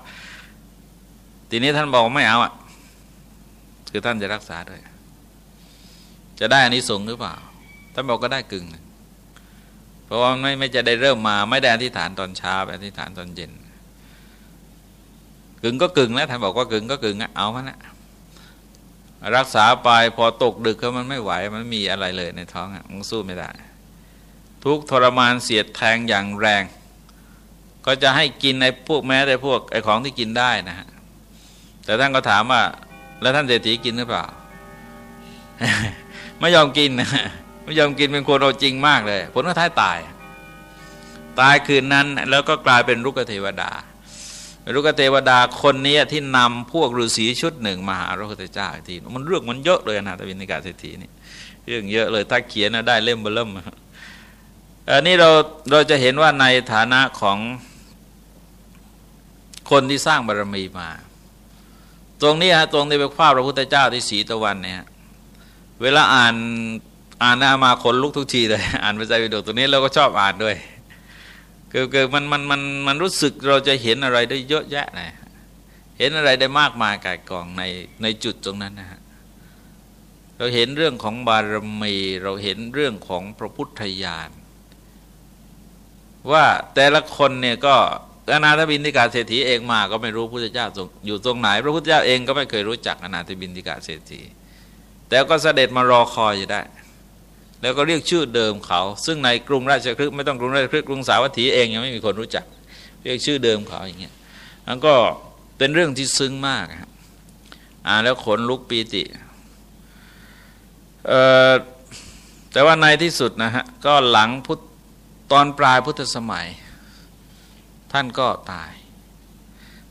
ทีนี้ท่านบอกไม่เอาอะ คือท่านจะรักษาด้วย จะได้อันนี้สงหรือเปล่า ท่านบอกก็ได้กึ่ง เพราะว่าไม่ไม่จะได้เริ่มมา ไม่ได้อธิษฐานตอนเช้าไปอธิษฐานตอนเย็น กึ่งก็กึ่งแล้วท่านบอกว่ากึ่งก็กึ่งเอามันนะรักษาไปพอตกดึกก็มันไม่ไหว มันมีอะไรเลยในท้องอะมันสู้ไม่ได้ ทุกทรมานเสียดแทงอย่างแรง ก็จะให้กินในพวกแม้แต่พวกไอ้ของที่กินได้นะฮะแต่ท่านก็ถามว่า แล้วท่านเศรษฐีกินหรือเปล่า ไม่ยอมกินนะไม่ยอมกินเป็นคนเอาจริงมากเลย ผลก็ท้ายตาย ตายคืนนั้นแล้วก็กลายเป็นลูกเทวดาลูกเทวดาคนนี้ที่นำพวกฤาษีชุดหนึ่งมาหาพระพุทธเจ้าทีมันเรื่องมันเยอะเลยนะตวินิกาเศรษฐีนี่เรื่องเยอะเลยถ้าเขียนนะได้เล่มเบล่ม อันนี้เราเราจะเห็นว่าในฐานะของคนที่สร้างบารมีมา ตรงนี้ฮะตรงที่ไปคว้าพพระพุทธเจ้าที่สีตะวันเนี่ยเวลาอ่านอ่านนามาคนลุกทุกทีเลยอ่านพระไตรปิฎกตัวนี้เราก็ชอบอ่านด้วยคือคือมันมันมันมันรู้สึกเราจะเห็นอะไรได้เยอะแยะนะเห็นอะไรได้มากมายกายกองในในจุดตรงนั้นนะฮะเราเห็นเรื่องของบารมี เราเห็นเรื่องของพระพุทธญาณ ว่าแต่ละคนเนี่ยก็อนาถบินทิกาเศรษฐีเองมาก็ไม่รู้พระพุทธเจ้าอยู่ตรงไหน พระพุทธเจ้าเองก็ไม่เคยรู้จักอนาถบินทิกาเศรษฐีแต่ก็เสด็จมารอคอยอยู่ได้ แล้วก็เรียกชื่อเดิมเขา ซึ่งในกรุงราชคฤห์ไม่ต้องกรุงราชคฤห์กรุงสาวัตถีเองยังไม่มีคนรู้จัก เรียกชื่อเดิมเขาอย่างเงี้ยมันก็เป็นเรื่องที่ซึ้งมากอ่าแล้วขนลุกปีติแต่ว่าในที่สุดนะฮะก็หลังพุท ตอนปลายพุทธสมัย ท่านก็ตาย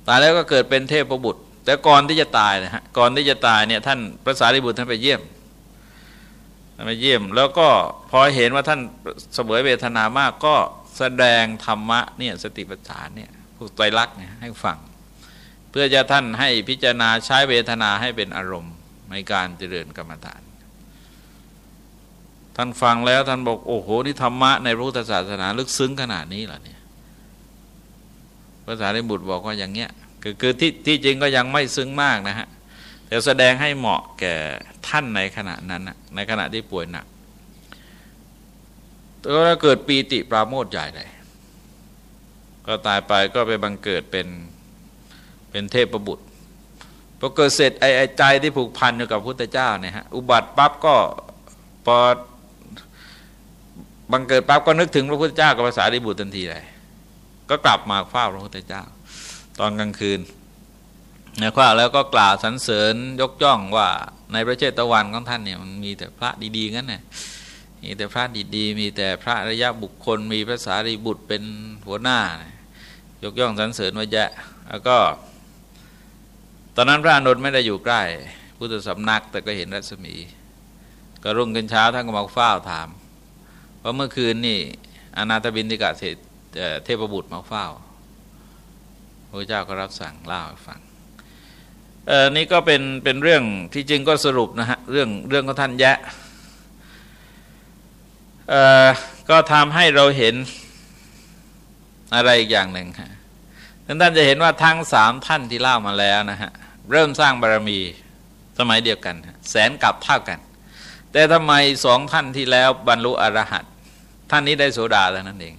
ตายแล้วก็เกิดเป็นเทพบุตร แต่ก่อนที่จะตายนะฮะก่อนที่จะตายเนี่ยท่านพระสารีบุตรท่านไปเยี่ยมมาเยี่ยมแล้วก็พอเห็นว่าท่านเสวยเวทนามากก็แสดงธรรมะเนี่ยสติปัฏฐานเนี่ยพวกไตรลักษณ์เนี่ยให้ฟัง เพื่อจะท่านให้พิจารณาใช้เวทนาให้เป็นอารมณ์ในการเจริญกรรมฐาน ท่านฟังแล้วท่านบอกโอ้โหนี่ธรรมะในพระพุทธศาสนาลึกซึ้งขนาดนี้เหรอเนี่ยภาษาในบุตรบอกว่าอย่างเงี้ยคือคือที่ที่จริงก็ยังไม่ซึ้งมากนะฮะแต่แสดงให้เหมาะแก่ท่านในขณะนั้นนะในขณะที่ป่วยหนักแล้วเกิดปีติปราโมทใหญ่เลยก็ตายไปก็ไปบังเกิดเป็นเป็นเทพประบุตรพอเกิดเสร็จไอ้ใจที่ผูกพันอยู่กับพุทธเจ้าเนี่ยฮะอุบัติปั๊บก็พอ บังเกิดปั๊บก็นึกถึงพระพุทธเจ้ากับภาษาดิบุตรทันทีเลยก็กลับมาเฝ้าพระพุทธเจ้า ตอนกลางคืนนะครับแล้วก็กล่าวสรรเสริญยกย่องว่าในพระเจตวันของท่านเนี่ยมันมีแต่พระดีๆงั้นน่ะมีแต่พระดีๆมีแต่พระระยะบุคคล มีพระสารีบุตรเป็นหัวหน้า ยกย่องสรรเสริญว่าแยะแล้วก็ตอนนั้นพระอนุนไม่ได้อยู่ใกล้ พุทธสำนักแต่ก็เห็นรัศมี ก็รุ่งขึ้นเช้าท่านก็มาเฝ้าถาม ว่าเมื่อคืนนี่อนาถบินทิกะเทพบุตรมาเฝ้าพระเจ้าก็รับสั่งเล่าให้ฟังเออนี่ก็เป็นเป็นเรื่องที่จริงก็สรุปนะฮะเรื่องเรื่องของท่านแยะเออก็ทำให้เราเห็นอะไรอีกอย่างหนึ่งฮะท่านจะเห็นว่าทั้งสามท่านที่เล่ามาแล้วนะฮะเริ่มสร้างบารมีสมัยเดียวกัน แสนกับเท่ากัน แต่ทำไมสองท่านที่แล้วบรรลุอรหัต ท่านนี้ได้โสดาแล้วนั่นเอง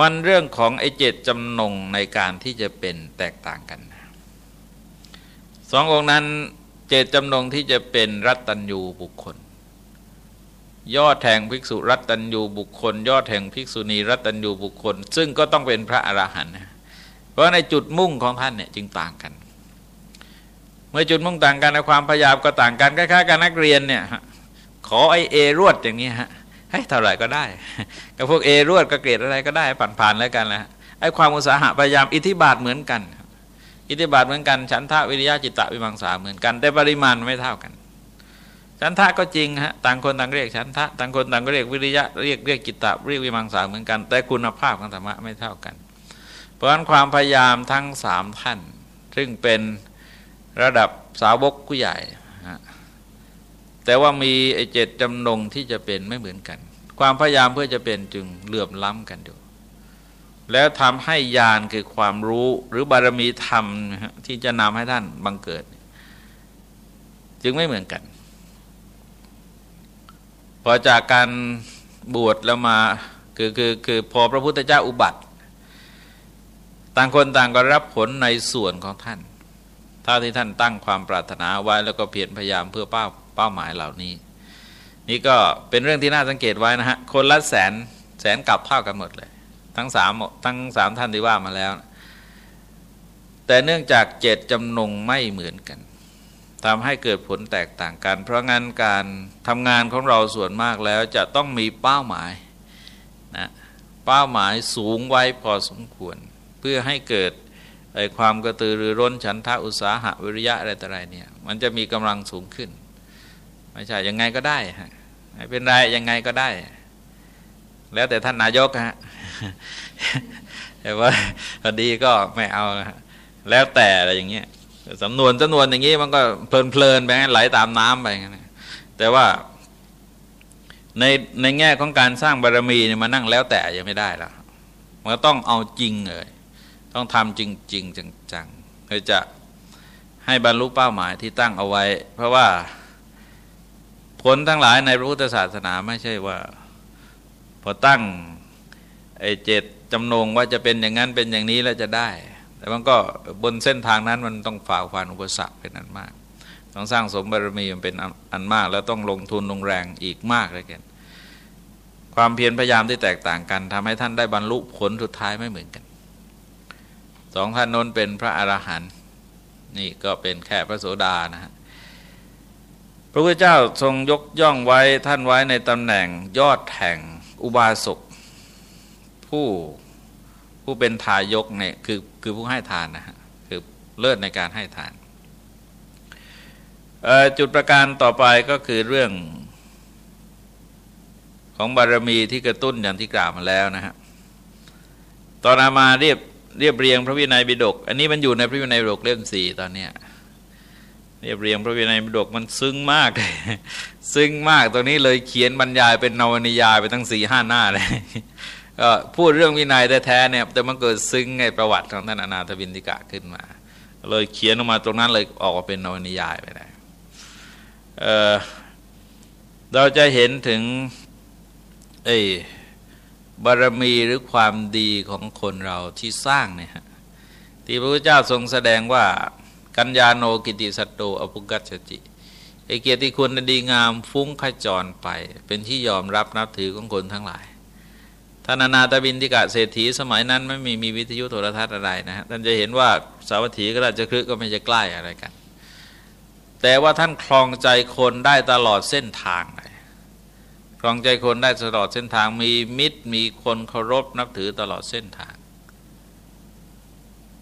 มันเรื่องของไอเจตจำนงในการที่จะเป็นแตกต่างกันสององค์นั้นเจตจำนงที่จะเป็นรัตตัญญูบุคคล ยอดแห่งภิกษุรัตตัญญูบุคคล ยอดแห่งภิกษุณีรัตตัญญูบุคคล ซึ่งก็ต้องเป็นพระอรหันต์เพราะในจุดมุ่งของท่านเนี่ยจึงต่างกัน เมื่อจุดมุ่งต่างกันในความพยายามก็ต่างกันคล้ายๆกันนักเรียนเนี่ยขอไอเอรวดอย่างนี้ฮะ ให้เท่าไหร่ก็ได้กับพวกเอรวดก็เกรดอะไรก็ได้ผ่านๆแล้วกันนะไอ้ความอุตสาหะพยายามอิทธิบาทเหมือนกัน อิทธิบาทเหมือนกัน ฉันทะวิริยะจิตตะวิมังสาเหมือนกัน แต่ปริมาณไม่เท่ากัน ฉันทะก็จริงฮะต่างคนต่างเรียกฉันทะต่างคนต่างเรียกวิริยะเรียกเรียกจิตตะเรียกวิมังสาเหมือนกัน แต่คุณภาพของธรรมะไม่เท่ากัน เพราะฉะนั้นความพยายามทั้งสามท่าน ซึ่งเป็นระดับสาวกผู้ใหญ่ แต่ว่ามีไอเจตจำนงที่จะเป็นไม่เหมือนกัน ความพยายามเพื่อจะเป็นจึงเหลื่อมล้ำกันอยู่ แล้วทำให้ญาณคือความรู้หรือบารมีธรรมที่จะนำให้ท่านบังเกิด จึงไม่เหมือนกัน พอจากการบวชแล้วมาคือคือคือพอพระพุทธเจ้าอุบัติ ต่างคนต่างก็รับผลในส่วนของท่านถ้าที่ท่านตั้งความปรารถนาไว้แล้วก็เพียรพยายามเพื่อเป้า เป้าหมายเหล่านี้ นี่ก็เป็นเรื่องที่น่าสังเกตไว้นะฮะคนละแสนแสนกลับเท่ากันหมดเลย ทั้งสามทั้งสามท่านที่ว่ามาแล้ว แต่เนื่องจากเจตจำนงไม่เหมือนกันทำให้เกิดผลแตกต่างกัน เพราะงั้นการทำงานของเราส่วนมากแล้วจะต้องมีเป้าหมายนะเป้าหมายสูงไว้พอสมควร เพื่อให้เกิดไอความกระตือรือร้นฉันทะอุตสาหะวิริยะอะไรต่ออะไรเนี่ยมันจะมีกำลังสูงขึ้น ไม่ใช่ยังไงก็ได้ฮะไม่เป็นไรยังไงก็ได้ แล้วแต่ท่านนายกฮะแต่ว่าพอดีก็ไม่เอาแล้วแต่อะไรอย่างเงี้ยสำนวนจำนวนอย่างงี้มันก็เพลินๆไปไหลตามน้ำไปงแต่ว่าในในแง่ของการสร้างบารมีเนี่ยมานั่งแล้วแต่ยังไม่ได้แล้วมันต้องเอาจริงเลยต้องทำจริงๆจังๆเพื่อจะให้บรรลุเป้าหมายที่ตั้งเอาไว้ เพราะว่า ผลทั้งหลายในพระพุทธศาสนาไม่ใช่ว่า พอตั้งไอ้เจตจำนงว่าจะเป็นอย่างนั้นเป็นอย่างนี้แล้วจะได้ แต่มันก็บนเส้นทางนั้นมันต้องฝ่าฟันอุปสรรคเป็นอันมาก ต้องสร้างสมบารมีมันเป็นอันมาก แล้วต้องลงทุนลงแรงอีกมากเลยกันความเพียรพยายามที่แตกต่างกันทำให้ท่านได้บรรลุผลสุดท้ายไม่เหมือนกันสองท่านนนเป็นพระอรหันต์นี่ก็เป็นแค่พระโสดานะฮะ พระพุทธเจ้าทรงยกย่องไว้ท่านไว้ในตำแหน่งยอดแห่งอุบาสกผู้ผู้เป็นทายกเนี่ยคือคือผู้ให้ทานนะฮะคือเลิศในการให้ทานจุดประการต่อไปก็คือเรื่องของบารมีที่กระตุ้นอย่างที่กล่าวมาแล้วนะฮะตอนอามาเรียบเรียบเรียงพระวินัยบิดก อันนี้มันอยู่ในพระวินัยบิดกเล่มสี่ตอนเนี้ย เรียบเรียงพระวินัยบิดกมันซึ้งมากเลยซึ้งมากตรงนี้เลยเขียนบรรยายเป็นนวนิยายไปตั้งสี่ห้าหน้าเลยก็พูดเรื่องวินัยแท้ๆเนี่ยแต่มันเกิดซึ้งไงประวัติของท่านอนาถบินติกะขึ้นมา เลยเขียนออกมาตรงนั้นเลยออกมาเป็นนวนิยายไปได้เเราจะเห็นถึงเอ้บารมีหรือความดีของคนเราที่สร้างเนี่ยที่พระพุทธเจ้าทรงแสดงว่า กัญญาโนกิติสัตโตอภุกัจจิไอเกียรติคุณดีงามฟุ้งขจรไป เป็นที่ยอมรับนับถือของคนทั้งหลายท่านนาตบินทิกะเศรษฐีสมัยนั้นไม่มีมีวิทยุโทรทัศน์อะไรนะฮะท่านจะเห็นว่าสาวัตถีก็ราชคลึกก็ไม่จะใกล้อะไรกัน แต่ว่าท่านคลองใจคนได้ตลอดเส้นทางเลยครองใจคนได้ตลอดเส้นทางมีมิตรมีคนเคารพนับถือตลอดเส้นทาง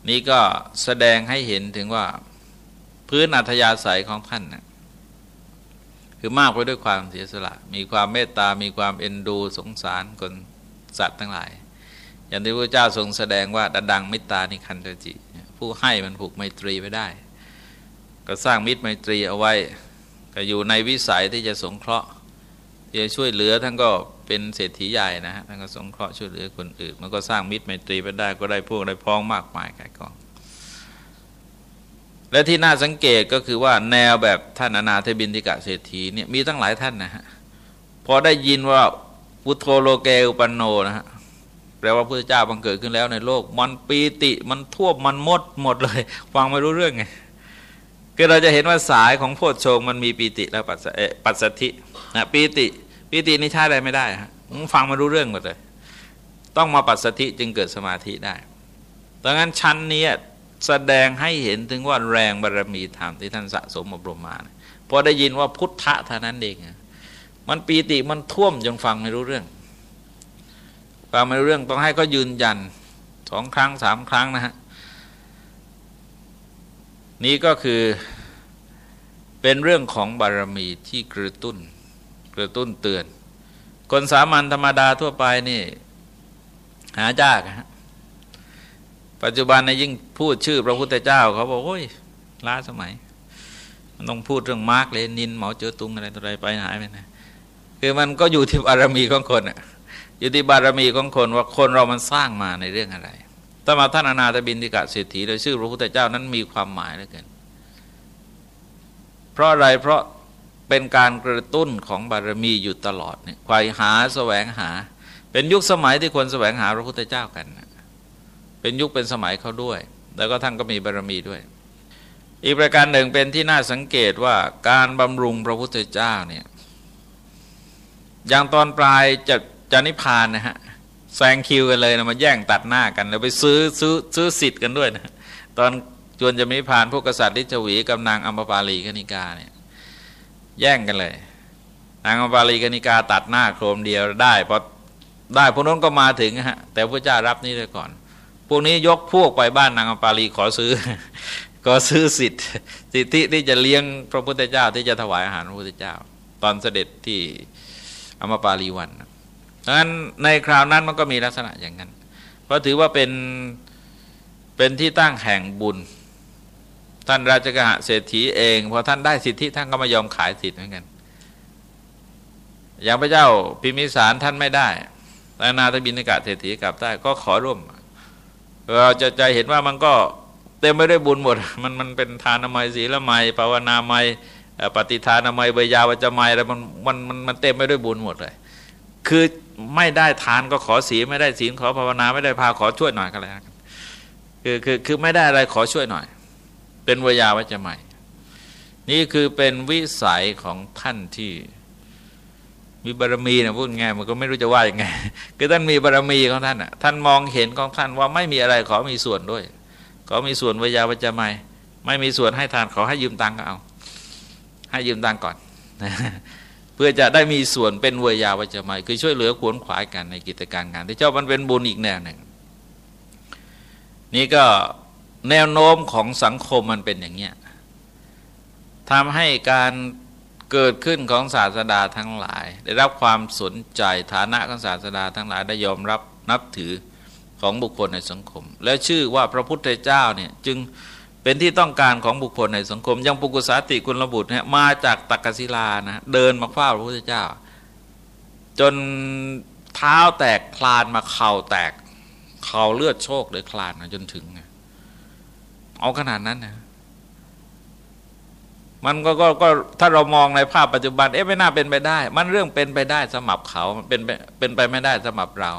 นี่ก็แสดงให้เห็นถึงว่าพื้นอัธยาศัยของท่านนะคือมากไปด้วยความเสียสละ มีความเมตตา มีความเอ็นดูสงสารคนสัตว์ทั้งหลาย อย่างที่พระเจ้าทรงแสดงว่าดดังมิตานิคันตจิ ผู้ให้มันผูกไมตรีไว้ได้ ก็สร้างมิตรไมตรีเอาไว้ ก็อยู่ในวิสัยที่จะสงเคราะห์ จะช่วยเหลือท่านก็เป็นเศรษฐีใหญ่นะฮะท่านก็สงเคราะห์ช่วยเหลือคนอื่น มันก็สร้างมิตรไมตรีไปได้ก็ได้พวกได้พ้องมากมายกายกอง และที่น่าสังเกตก็คือว่าแนวแบบท่านอนาเทบินทิกะเศรษฐีเนี่ยมีตั้งหลายท่านนะฮะพอได้ยินว่าพุทโธโลเกอุปันโนนะฮะแปลว่าพระเจ้าบังเกิดขึ้นแล้วในโลก มันปีติมันท่วมมันมดหมดเลย ฟังไม่รู้เรื่องไง คือเราจะเห็นว่าสายของโพชฌงมันมีปีติและปัสสธินะปีติปีตินี่ใช้อะไรไม่ได้ฮะฟังมารู้เรื่องหมดเลย ต้องมาปัสสธิจึงเกิดสมาธิได้ดังนั้นชั้นนี้แสดงให้เห็นถึงว่าแรงบารรมีธรรมที่ท่านสะสมอบรมมาพอได้ยินว่าพุทธะเท่านั้นเองมันปีติมันท่วมจนฟังไม่รู้เรื่องฟังไม่รู้เรื่องต้องให้ก็ยืนยันสองครั้งสามครั้งนะฮะ นี้ก็คือเป็นเรื่องของบารมีที่กระตุ้นกระตุ้นเตือน คนสามัญธรรมดาทั่วไปนี่ หายากฮะปัจจุบันในยิ่งพูดชื่อพระพุทธเจ้าเขาบอกโอ้ยล้าสมัย มันต้องพูดเรื่องมาร์กเลนินหมอเจอตุงอะไรต่ออะไรไปหายไปนะคือมันก็อยู่ที่บารมีของคนอะอยู่ที่บารมีของคนว่าคนเรามันสร้างมาในเรื่องอะไร ถ้ามาท่านอนาถบินติกะเศรษฐีโดยชื่อพระพุทธเจ้านั้นมีความหมายเหลือเกิน เพราะอะไรเพราะเป็นการกระตุ้นของบารมีอยู่ตลอดเนี่ยควายหาแสวงหา เป็นยุคสมัยที่คนแสวงหาพระพุทธเจ้ากันเป็นยุคเป็นสมัยเขาด้วย แล้วก็ท่านก็มีบารมีด้วย อีกประการหนึ่งเป็นที่น่าสังเกตว่าการบำรุงพระพุทธเจ้าเนี่ยอย่างตอนปลายจะจะนิพพานนะฮะ แซงคิวกันเลยนะมาแย่งตัดหน้ากัน แล้วไปซื้อซื้อซื้อสิทธิ์กันด้วยนะตอนจวนจะมิพานพวกกษัตริย์ทิจวีกับนางอัมพปาลีกนิกาเนี่ยแย่งกันเลย นางอัมพปาลีกนิกาตัดหน้าโครมเดียวได้พอได้พวกนั้นก็มาถึงฮะแต่พระเจ้ารับนี่เลยก่อน พวกนี้ยกพวกไปบ้านนางอัมพปาลีขอซื้อขอซื้อสิทธิ์สิทธิที่จะเลี้ยงพระพุทธเจ้าที่จะถวายอาหารพระพุทธเจ้า ตอนเสด็จที่อมปาลีวันังนั้นในคราวนั้นมันก็มีลักษณะอย่างนั้น เพราะถือว่าเป็นเป็นที่ตั้งแห่งบุญ ท่านราชกะเศรษฐีเองพอท่านได้สิทธิท่านก็ไม่ยอมขายสิทธิ์เหมือนกัน อย่างพระเจ้าพิมิสารท่านไม่ได้แต่นาถบินกะเศรษฐีกลับได้ก็ขอร่วมเราจะใจเห็นว่ามันก็เต็มไปด้วยบุญหมด มันมันเป็นทานามัยศีลไมยภาวนาไมยปฏิทานามัยเบยาวจมัยอะไรมันมันมันมันเต็มไปด้วยบุญหมดเลย คือ ไม่ได้ทานก็ขอศีลไม่ได้ศีลขอภาวนาไม่ได้พาขอช่วยหน่อยก็แล้วกันคือคือคือไม่ได้อะไรขอช่วยหน่อย เป็นเวยาวจมัยนี่คือเป็นวิสัยของท่านที่มีบารมีนะพูดง่ายมันก็ไม่รู้จะว่าอย่างไงคือท่านมีบารมีของท่านอะท่านมองเห็นของท่านว่าไม่มีอะไรขอมีส่วนด้วย ขอมีส่วนวิยาวจมัยไม่มีส่วนให้ทานขอให้ยืมตังก็เอา ให้ยืมตังก่อน พื่อจะได้มีส่วนเป็นเวยาวัจมัยคือช่วยเหลือขวนขวายกันในกิจการงานที่เจ้ามันเป็นบุญอีกแนวหนึ่ง นี่ก็แนวโน้มของสังคมมันเป็นอย่างเนี้ยทำให้การเกิดขึ้นของศาสดาทั้งหลาย ได้รับความสนใจฐานะของศาสดาทั้งหลายได้ยอมรับนับถือของบุคคลในสังคม และชื่อว่าพระพุทธเจ้าเนี่ยจึง เป็นที่ต้องการของบุคคลในสังคมยังปุกุสาติกุลบุตรเนี่ยมาจากตักกศิลานะเดินมาเฝ้าพระพุทธเจ้า จนเท้าแตกคลานมาเข่าแตกเข่าเลือดโชกเลยคลานมาจนถึงเอาขนาดนั้นนะมันก็กก็ถ้าเรามองในภาพปัจจุบันเอ๊ะไม่น่าเป็นไปได้ มันเรื่องเป็นไปได้สมับเขาเป็นเป็นไปไม่ได้สมับเรา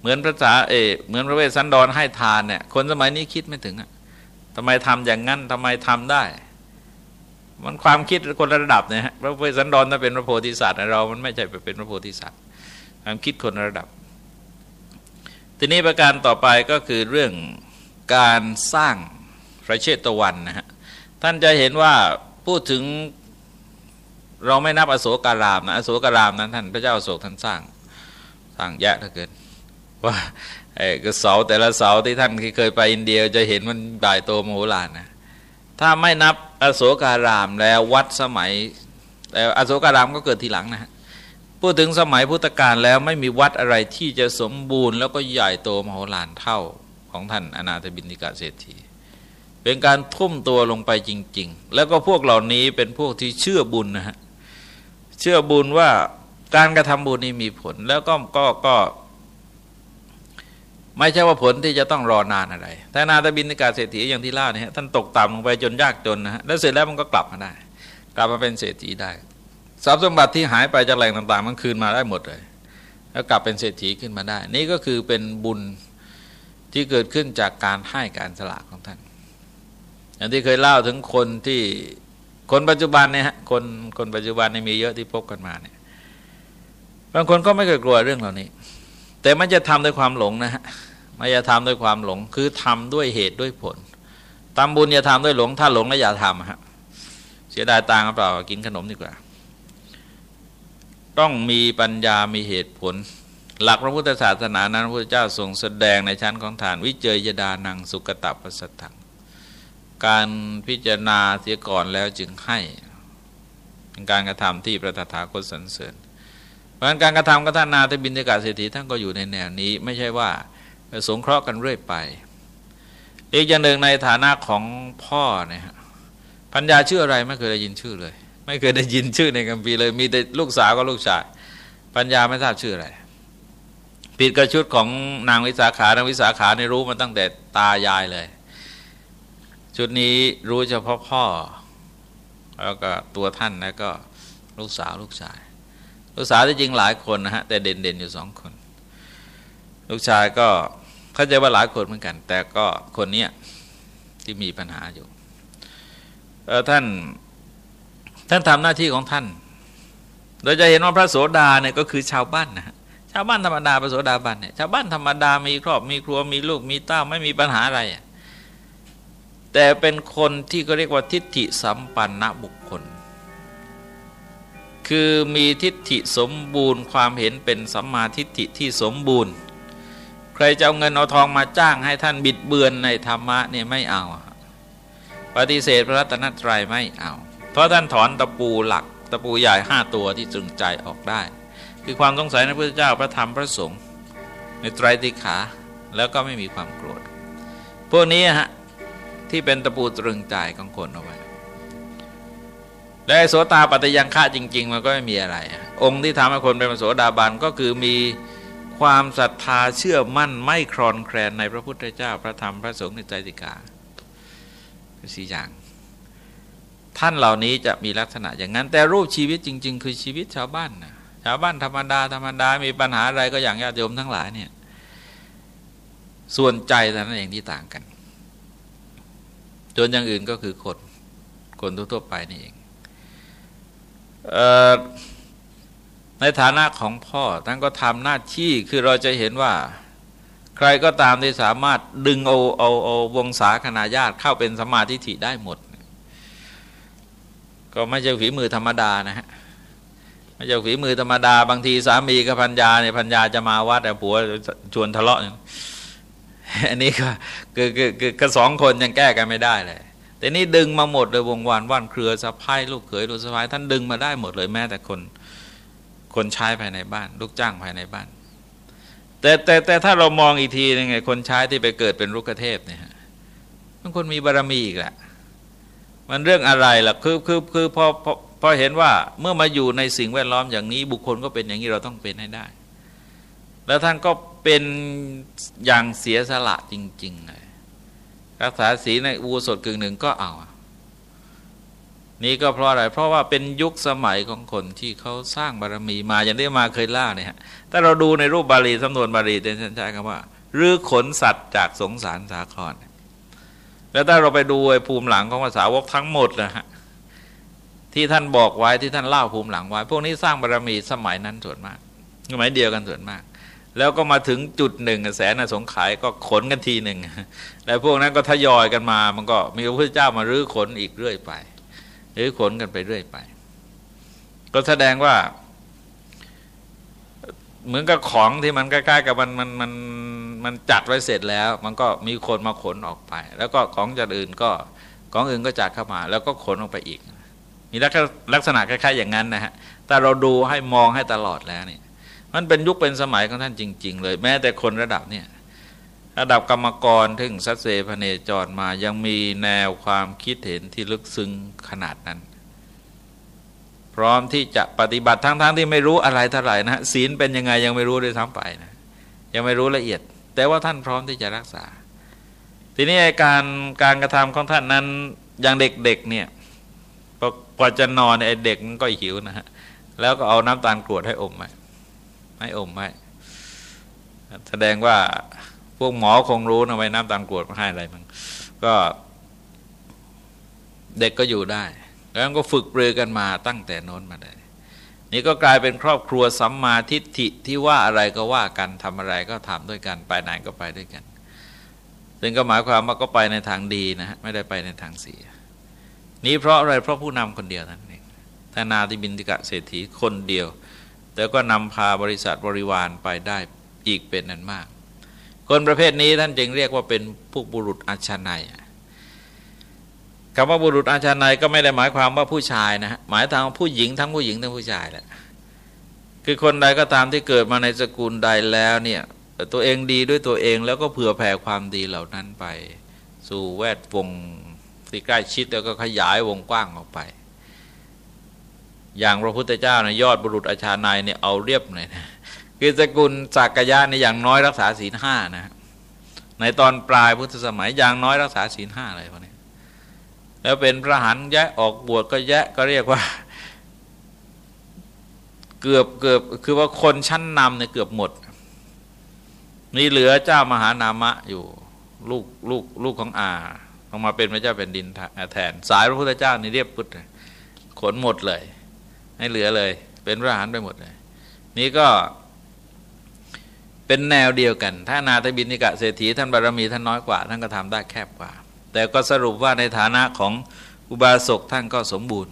เหมือนพระษาเอเหมือนพระเวสสันดรให้ทานเนี่ยคนสมัยนี้คิดไม่ถึงอะ ทำไมทำอย่างนั้นทำไมทำได้ มันความคิดคนระดับเนี่ยพระพุทธสันดรถ้าเป็นพระโพธิสัตว์เรา มันไม่ใช่ไปเป็นพระโพธิสัตว์ความคิดคนระดับ ทีนี้ประการต่อไปก็คือเรื่องการสร้างพระเชตวันนะฮะท่านจะเห็นว่าพูดถึงเราไม่นับอโศการามนะอโศการามนั้นท่านพระเจ้าอโศกท่านสร้างสร้างแยะถ้าเกินว่า ก็เสาแต่ละเสาที่ท่านเคยไปอินเดียจะเห็นมันใหญ่โตมโหฬารนะถ้าไม่นับอโศการามแล้ววัดสมัยแต่อโศการามก็เกิดทีหลังนะฮะพูดถึงสมัยพุทธกาลแล้วไม่มีวัดอะไรที่จะสมบูรณ์ แล้วก็ใหญ่โตมโหฬารเท่าของท่านอนาถบินิกาเศรษฐีเป็นการทุ่มตัวลงไปจริง ๆ แล้วก็พวกเหล่านี้เป็นพวกที่เชื่อบุญนะฮะเชื่อบุญว่าการกระทำบุญนี้มีผลแล้วก็ก็ก็ ไม่ใช่ว่าผลที่จะต้องรอนานอะไรแต่นาตบินกาเศรษฐีอย่างที่เล่าเนี่ยท่านตกต่ำลงไปจนยากจนนะฮะแล้วเสร็จแล้วมันก็กลับมาได้ กลับมาเป็นเศรษฐีได้ทรัพย์สมบัติที่หายไปจากแหล่งต่างๆ มันคืนมาได้หมดเลย แล้วกลับเป็นเศรษฐีขึ้นมาได้ นี่ก็คือเป็นบุญที่เกิดขึ้นจากการให้การสละของท่าน อย่างที่เคยเล่าถึงคนที่คนปัจจุบันเนี่ยฮะคนคนปัจจุบันนี่มีเยอะที่พบกันมาเนี่ยบางคนก็ไม่เคยกลัวเรื่องเหล่านี้ แต่มันจะทำด้วยความหลงนะฮะไม่จะทำด้วยความหลง คือทำด้วยเหตุด้วยผลทำบุญอย่าทำด้วยหลง ถ้าหลงแล้วอย่าทำฮะเสียดายตังค์เปล่ากินขนมดีกว่า ต้องมีปัญญามีเหตุผล หลักพระพุทธศาสนานั้นพระพุทธเจ้าทรงแสดงในชั้นของฐานวิเจยดานังสุกตะปัสสถังการพิจารณาเสียก่อนแล้วจึงให้ เป็นการกระทำที่พระตถาคตสรรเสริญ เพราะการกระทำกระท่านนาทบินกาเศรษฐีท่านก็อยู่ในแนวนี้ ไม่ใช่ว่าสงเคราะห์กันเรื่อยไป อีกอย่างหนึ่งในฐานะของพ่อเนี่ยพัญญาชื่ออะไรไม่เคยได้ยินชื่อเลย ไม่เคยได้ยินชื่อในกัมพีเลย มีแต่ลูกสาวก็ลูกชายปัญญาไม่ทราบชื่ออะไรผิดกับชุดของนางวิสาขานางวิสาขาในรู้มาตั้งแต่ตายายเลย ชุดนี้รู้เฉพาะพ่อ แล้วก็ตัวท่านแล้วก็ลูกสาวลูกชาย ลูกสาวที่จริงหลายคนนะฮะแต่เด่นๆอยู่สองคน ลูกชายก็เข้าใจว่าหลายคนเหมือนกัน แต่ก็คนนี้ที่มีปัญหาอยู่ท่านท่านทำหน้าที่ของท่านโดยจะเห็นว่าพระโสดาเนี่ยก็คือชาวบ้านนะชาวบ้านธรรมดาพระโสดาบันเนี่ยชาวบ้านธรรมดามีครอบมีครัวมีลูกมีเต้าไม่มีปัญหาอะไรแต่เป็นคนที่ก็เรียกว่าทิฏฐิสัมปันนบุคคล คือมีทิฏฐิสมบูรณ์ ความเห็นเป็นสัมมาทิฏฐิที่สมบูรณ์ ใครจะเอาเงินเอาทองมาจ้างให้ท่านบิดเบือนในธรรมะเนี่ยไม่เอา ปฏิเสธพระรัตนตรัยไม่เอา เพราะท่านถอนตะปูหลักตะปูใหญ่ห้าตัวที่จึงใจออกได้ คือความสงสัยในพระเจ้าพระธรรมพระสงฆ์ในไตรติขาแล้วก็ไม่มีความโกรธ พวกนี้ฮะที่เป็นตะปูตรึงใจของคนเอาไว้ และโสตาปัตยังฆะจริง ๆ มันก็ไม่มีอะไร องค์ที่ทำให้คนเป็นโสดาบันก็คือมีความศรัทธาเชื่อมั่นไม่คลอนแคลนในพระพุทธเจ้าพระธรรมพระสงฆ์ในใจติกาคือสี่อย่าง ท่านเหล่านี้จะมีลักษณะอย่างนั้น แต่รูปชีวิตจริง ๆ คือชีวิตชาวบ้านนะชาวบ้านธรรมดาธรรมดามีปัญหาอะไรก็อย่างญาติโยมทั้งหลายเนี่ยส่วนใจแต่นั้นเองที่ต่างกันจนอย่างอื่นก็คือคนคนทั่วๆไปนี่เอง ในฐานะของพ่อท่านก็ทำหน้าที่คือเราจะเห็นว่า ใครก็ตามที่สามารถดึงเอาเอาเอาวงศาคณาญาติเข้าเป็นสมาธิฐิได้หมด ก็ไม่ใช่ฝีมือธรรมดานะฮะไม่ใช่ฝีมือธรรมดา บางทีสามีกับพัญญาเนี่ยพัญญาจะมาวัดแต่ผัวชวนทะเลาะอันนี้ก็คือคือคือสองคนยังแก้กันไม่ได้เลย แต่นี่ดึงมาหมดเลยวงวานว่านเครือสะพายลูกเขยลูกสะพายท่านดึงมาได้หมดเลยแม้แต่คนคนใช้ภายในบ้าน ลูกจ้างภายในบ้าน แต่แต่แต่ถ้าเรามองอีกทียังไงคนใช้ที่ไปเกิดเป็นลูกเทพเนี่ยมันคนมีบารรมีอีกแหละมันเรื่องอะไรล่ะคือคือคือพอพอพอเห็นว่าเมื่อมาอยู่ในสิ่งแวดล้อมอย่างนี้ บุคคลก็เป็นอย่างนี้เราต้องเป็นให้ได้ แล้วท่านก็เป็นอย่างเสียสละจริง ๆ เลย รักษาศีลในอุโบสถกึ่งหนึ่งก็เอา นี่ก็เพราะอะไร เพราะว่าเป็นยุคสมัยของคนที่เขาสร้างบารมีมาอย่างที่มาเคยล่าเนี่ยถ้าเราดูในรูปบาลีสำนวนบาลีจะใช้คำว่ารื้อขนสัตว์จากสงสารสาคร แล้วถ้าเราไปดูไอ้ภูมิหลังของภาษาวกทั้งหมดนะฮะที่ท่านบอกไว้ที่ท่านเล่าภูมิหลังไว้ พวกนี้สร้างบารมีสมัยนั้นส่วนมากสมัยเดียวกันส่วนมาก แล้วก็มาถึงจุดหนึ่งแสนสงขายก็ขนกันทีหนึ่งแล้วพวกนั้นก็ทยอยกันมา มันก็มีพระพุทธเจ้ามารื้อขนอีกเรื่อยไปรื้อขนกันไปเรื่อยไป ก็แสดงว่า เหมือนกับของที่มันใกล้ๆกับมันมันมันมันจัดไว้เสร็จแล้ว มันก็มีคนมาขนออกไป แล้วก็ของจัดอื่นก็ของอื่นก็จัดเข้ามา แล้วก็ขนออกไปอีก มีลักษณะคล้ายๆอย่างนั้นนะฮะแต่เราดูให้มองให้ตลอดแล้วเนี่ย มันเป็นยุคเป็นสมัยของท่านจริง ๆ เลย แม้แต่คนระดับเนี่ยระดับกรรมกรถึงสัตเสพเนจรมายังมีแนวความคิดเห็นที่ลึกซึ้งขนาดนั้น พร้อมที่จะปฏิบัติทั้งๆทที่ไม่รู้อะไรเท่าไหร่นะศีลเป็นยังไงยังไม่รู้เลยทั้งไปนะยังไม่รู้ละเอียด แต่ว่าท่านพร้อมที่จะรักษา ทีนี้การการกระทำของท่านนั้นอย่างเด็กๆเนี่ยพอจะนอนไอ้เด็กมันก็หิวนะฮะแล้วก็เอาน้ำตาลกรวดให้อมไป ไม่อมไม่แสดงว่าพวกหมอคงรู้นะไว้น้ำตาลกรวดมาให้อะไรมันก็เด็กก็อยู่ได้ แล้วก็ฝึกปรือกันมาตั้งแต่น้นมาได้ นี่ก็กลายเป็นครอบครัวสัมมาทิฏฐิที่ว่าอะไรก็ว่ากันทำอะไรก็ทำด้วยกัน ไปไหนก็ไปด้วยกัน ซึ่งก็หมายความว่าก็ไปในทางดีนะฮะไม่ได้ไปในทางเสีย นี้เพราะอะไรเพราะผู้นำคนเดียวนั่นเองธนาธิบินติกะเศรษฐีคนเดียว แต่ก็นำพาบริษัทบริวารไปได้อีกเป็นนั้นมาก คนประเภทนี้ท่านจึงเรียกว่าเป็นพวกบุรุษอาชนัยคำว่าบุรุษอาชนัยก็ไม่ได้หมายความว่าผู้ชายนะฮะหมายถึงผู้หญิงทั้งผู้หญิงทั้งผู้ชายแหละคือคนใดก็ตามที่เกิดมาในสกุลใดแล้วเนี่ยตัวเองดีด้วยตัวเองแล้วก็เผื่อแผ่ความดีเหล่านั้นไป สู่แวดวงที่ใกล้ชิดแล้วก็ขยายวงกว้างออกไป อย่างพระพุทธเจ้านะยอดบุรุษอาชานเนี่ยเอาเรียบเลยนะคือสกุลสักกายะในอย่างน้อยรักษาศีลห้านะ ในตอนปลายพุทธสมัยอย่างน้อยรักษาศีลห้าอะไรพวกนี้แล้วเป็นพระหันแยะออกบวชก็แยะก็เรียกว่า เกือบเกือบคือว่าคนชั้นนำเนี่ยเกือบหมดมีเหลือเจ้ามหานามะอยู่ลูกลูกลูกของอาออกมาเป็นพระเจ้าแผ่นดินแทนสายพระพุทธเจ้านี่เรียบพุทธขนหมดเลย ให้เหลือเลย เป็นพระหานไปหมดเลย นี่ก็เป็นแนวเดียวกัน ถ้านาตบินิกะเศรษฐีท่านบารมีท่านน้อยกว่า ท่านก็ทำได้แคบกว่า แต่ก็สรุปว่าในฐานะของอุบาสกท่านก็สมบูรณ์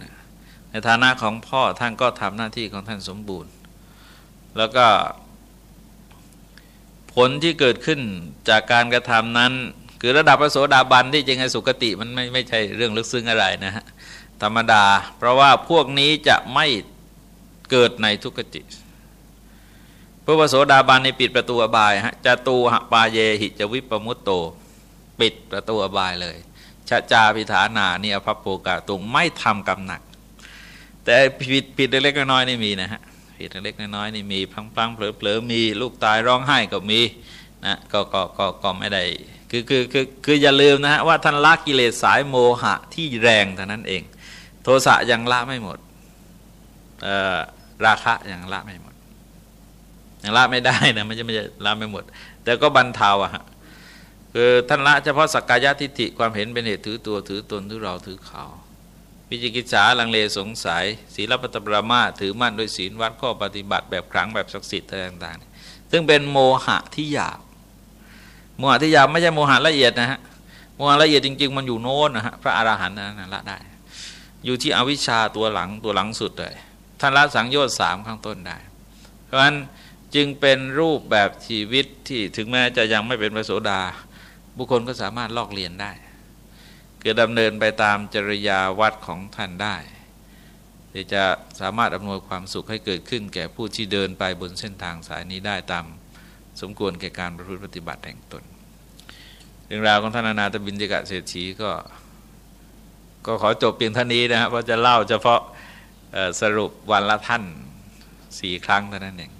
ในฐานะของพ่อท่านก็ทำหน้าที่ของท่านสมบูรณ์ แล้วก็ผลที่เกิดขึ้นจากการกระทำนั้น คือระดับพระโสดาบันที่จริงไอ้สุคติมันไม่ไม่ใช่เรื่องลึกซึ้งอะไรนะฮะ ธรรมดา เพราะว่าพวกนี้จะไม่เกิดในทุกขติพระวโสดาบันในปิดประตูอบายฮะจะตูหปาเยหิจวิปมุตโต ปิดประตูอบายเลยชะจาพิฐานานี่อภัพโปกาตุงไม่ทำกรรมหนัก แต่ผิดผิดเล็กน้อยนี่มีนะฮะผิดเล็กน้อยนี่มีพลังพังเผลอเผลอมีลูกตายร้องไห้ก็มีนะก็ก็ก็ก็ไม่ได้คือคือคือคืออย่าลืมนะฮะว่าท่านละกิเลสสายโมหะที่แรงเท่านั้นเอง โทสะยังละไม่หมดราคะยังละไม่หมดยังละไม่ได้นะมันจะไม่จะละไม่หมด แต่ก็บรรเทาอะฮะคือท่านละเฉพาะสักกายทิฏฐิความเห็นเป็นเหตุถือตัวถือตนถือเราถือเขาวิจิกิจฉาลังเลสงสัย ศีลปัตตปรามาถือมั่นด้วยศีลวัดข้อปฏิบัติแบบครั้งแบบศักดิ์สิทธิ์ต่างๆ ซึ่งเป็นโมหะที่หยาบโมหะที่หยาบไม่ใช่โมหะละเอียดนะฮะโมหะละเอียดจริง ๆ มันอยู่โน้นนะฮะพระอรหันต์นั้นละได้ อยู่ที่อวิชชาตัวหลังตัวหลังสุดเลยท่านละสังโยชน์สามข้างต้นได้ เพราะฉะนั้นจึงเป็นรูปแบบชีวิตที่ถึงแม้จะยังไม่เป็นพระโสดา บุคคลก็สามารถลอกเรียนได้ คือดำเนินไปตามจริยาวัดของท่านได้ที่จะสามารถอำนวยความสุขให้เกิดขึ้น แก่ผู้ที่เดินไปบนเส้นทางสายนี้ได้ตามสมควรแก่การประพฤติปฏิบัติแห่งตน เรื่องราวของท่านนาตบินจิกะเศรษฐีก็ ก็ขอจบเพียงเท่านี้นะครับเพราะจะเล่าเฉพาะสรุปวันละท่านสี่ครั้งเท่านั้นเอง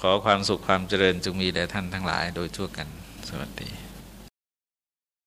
ขอความสุขความเจริญจงมีแด่ท่านทั้งหลายโดยทั่วกันสวัสดี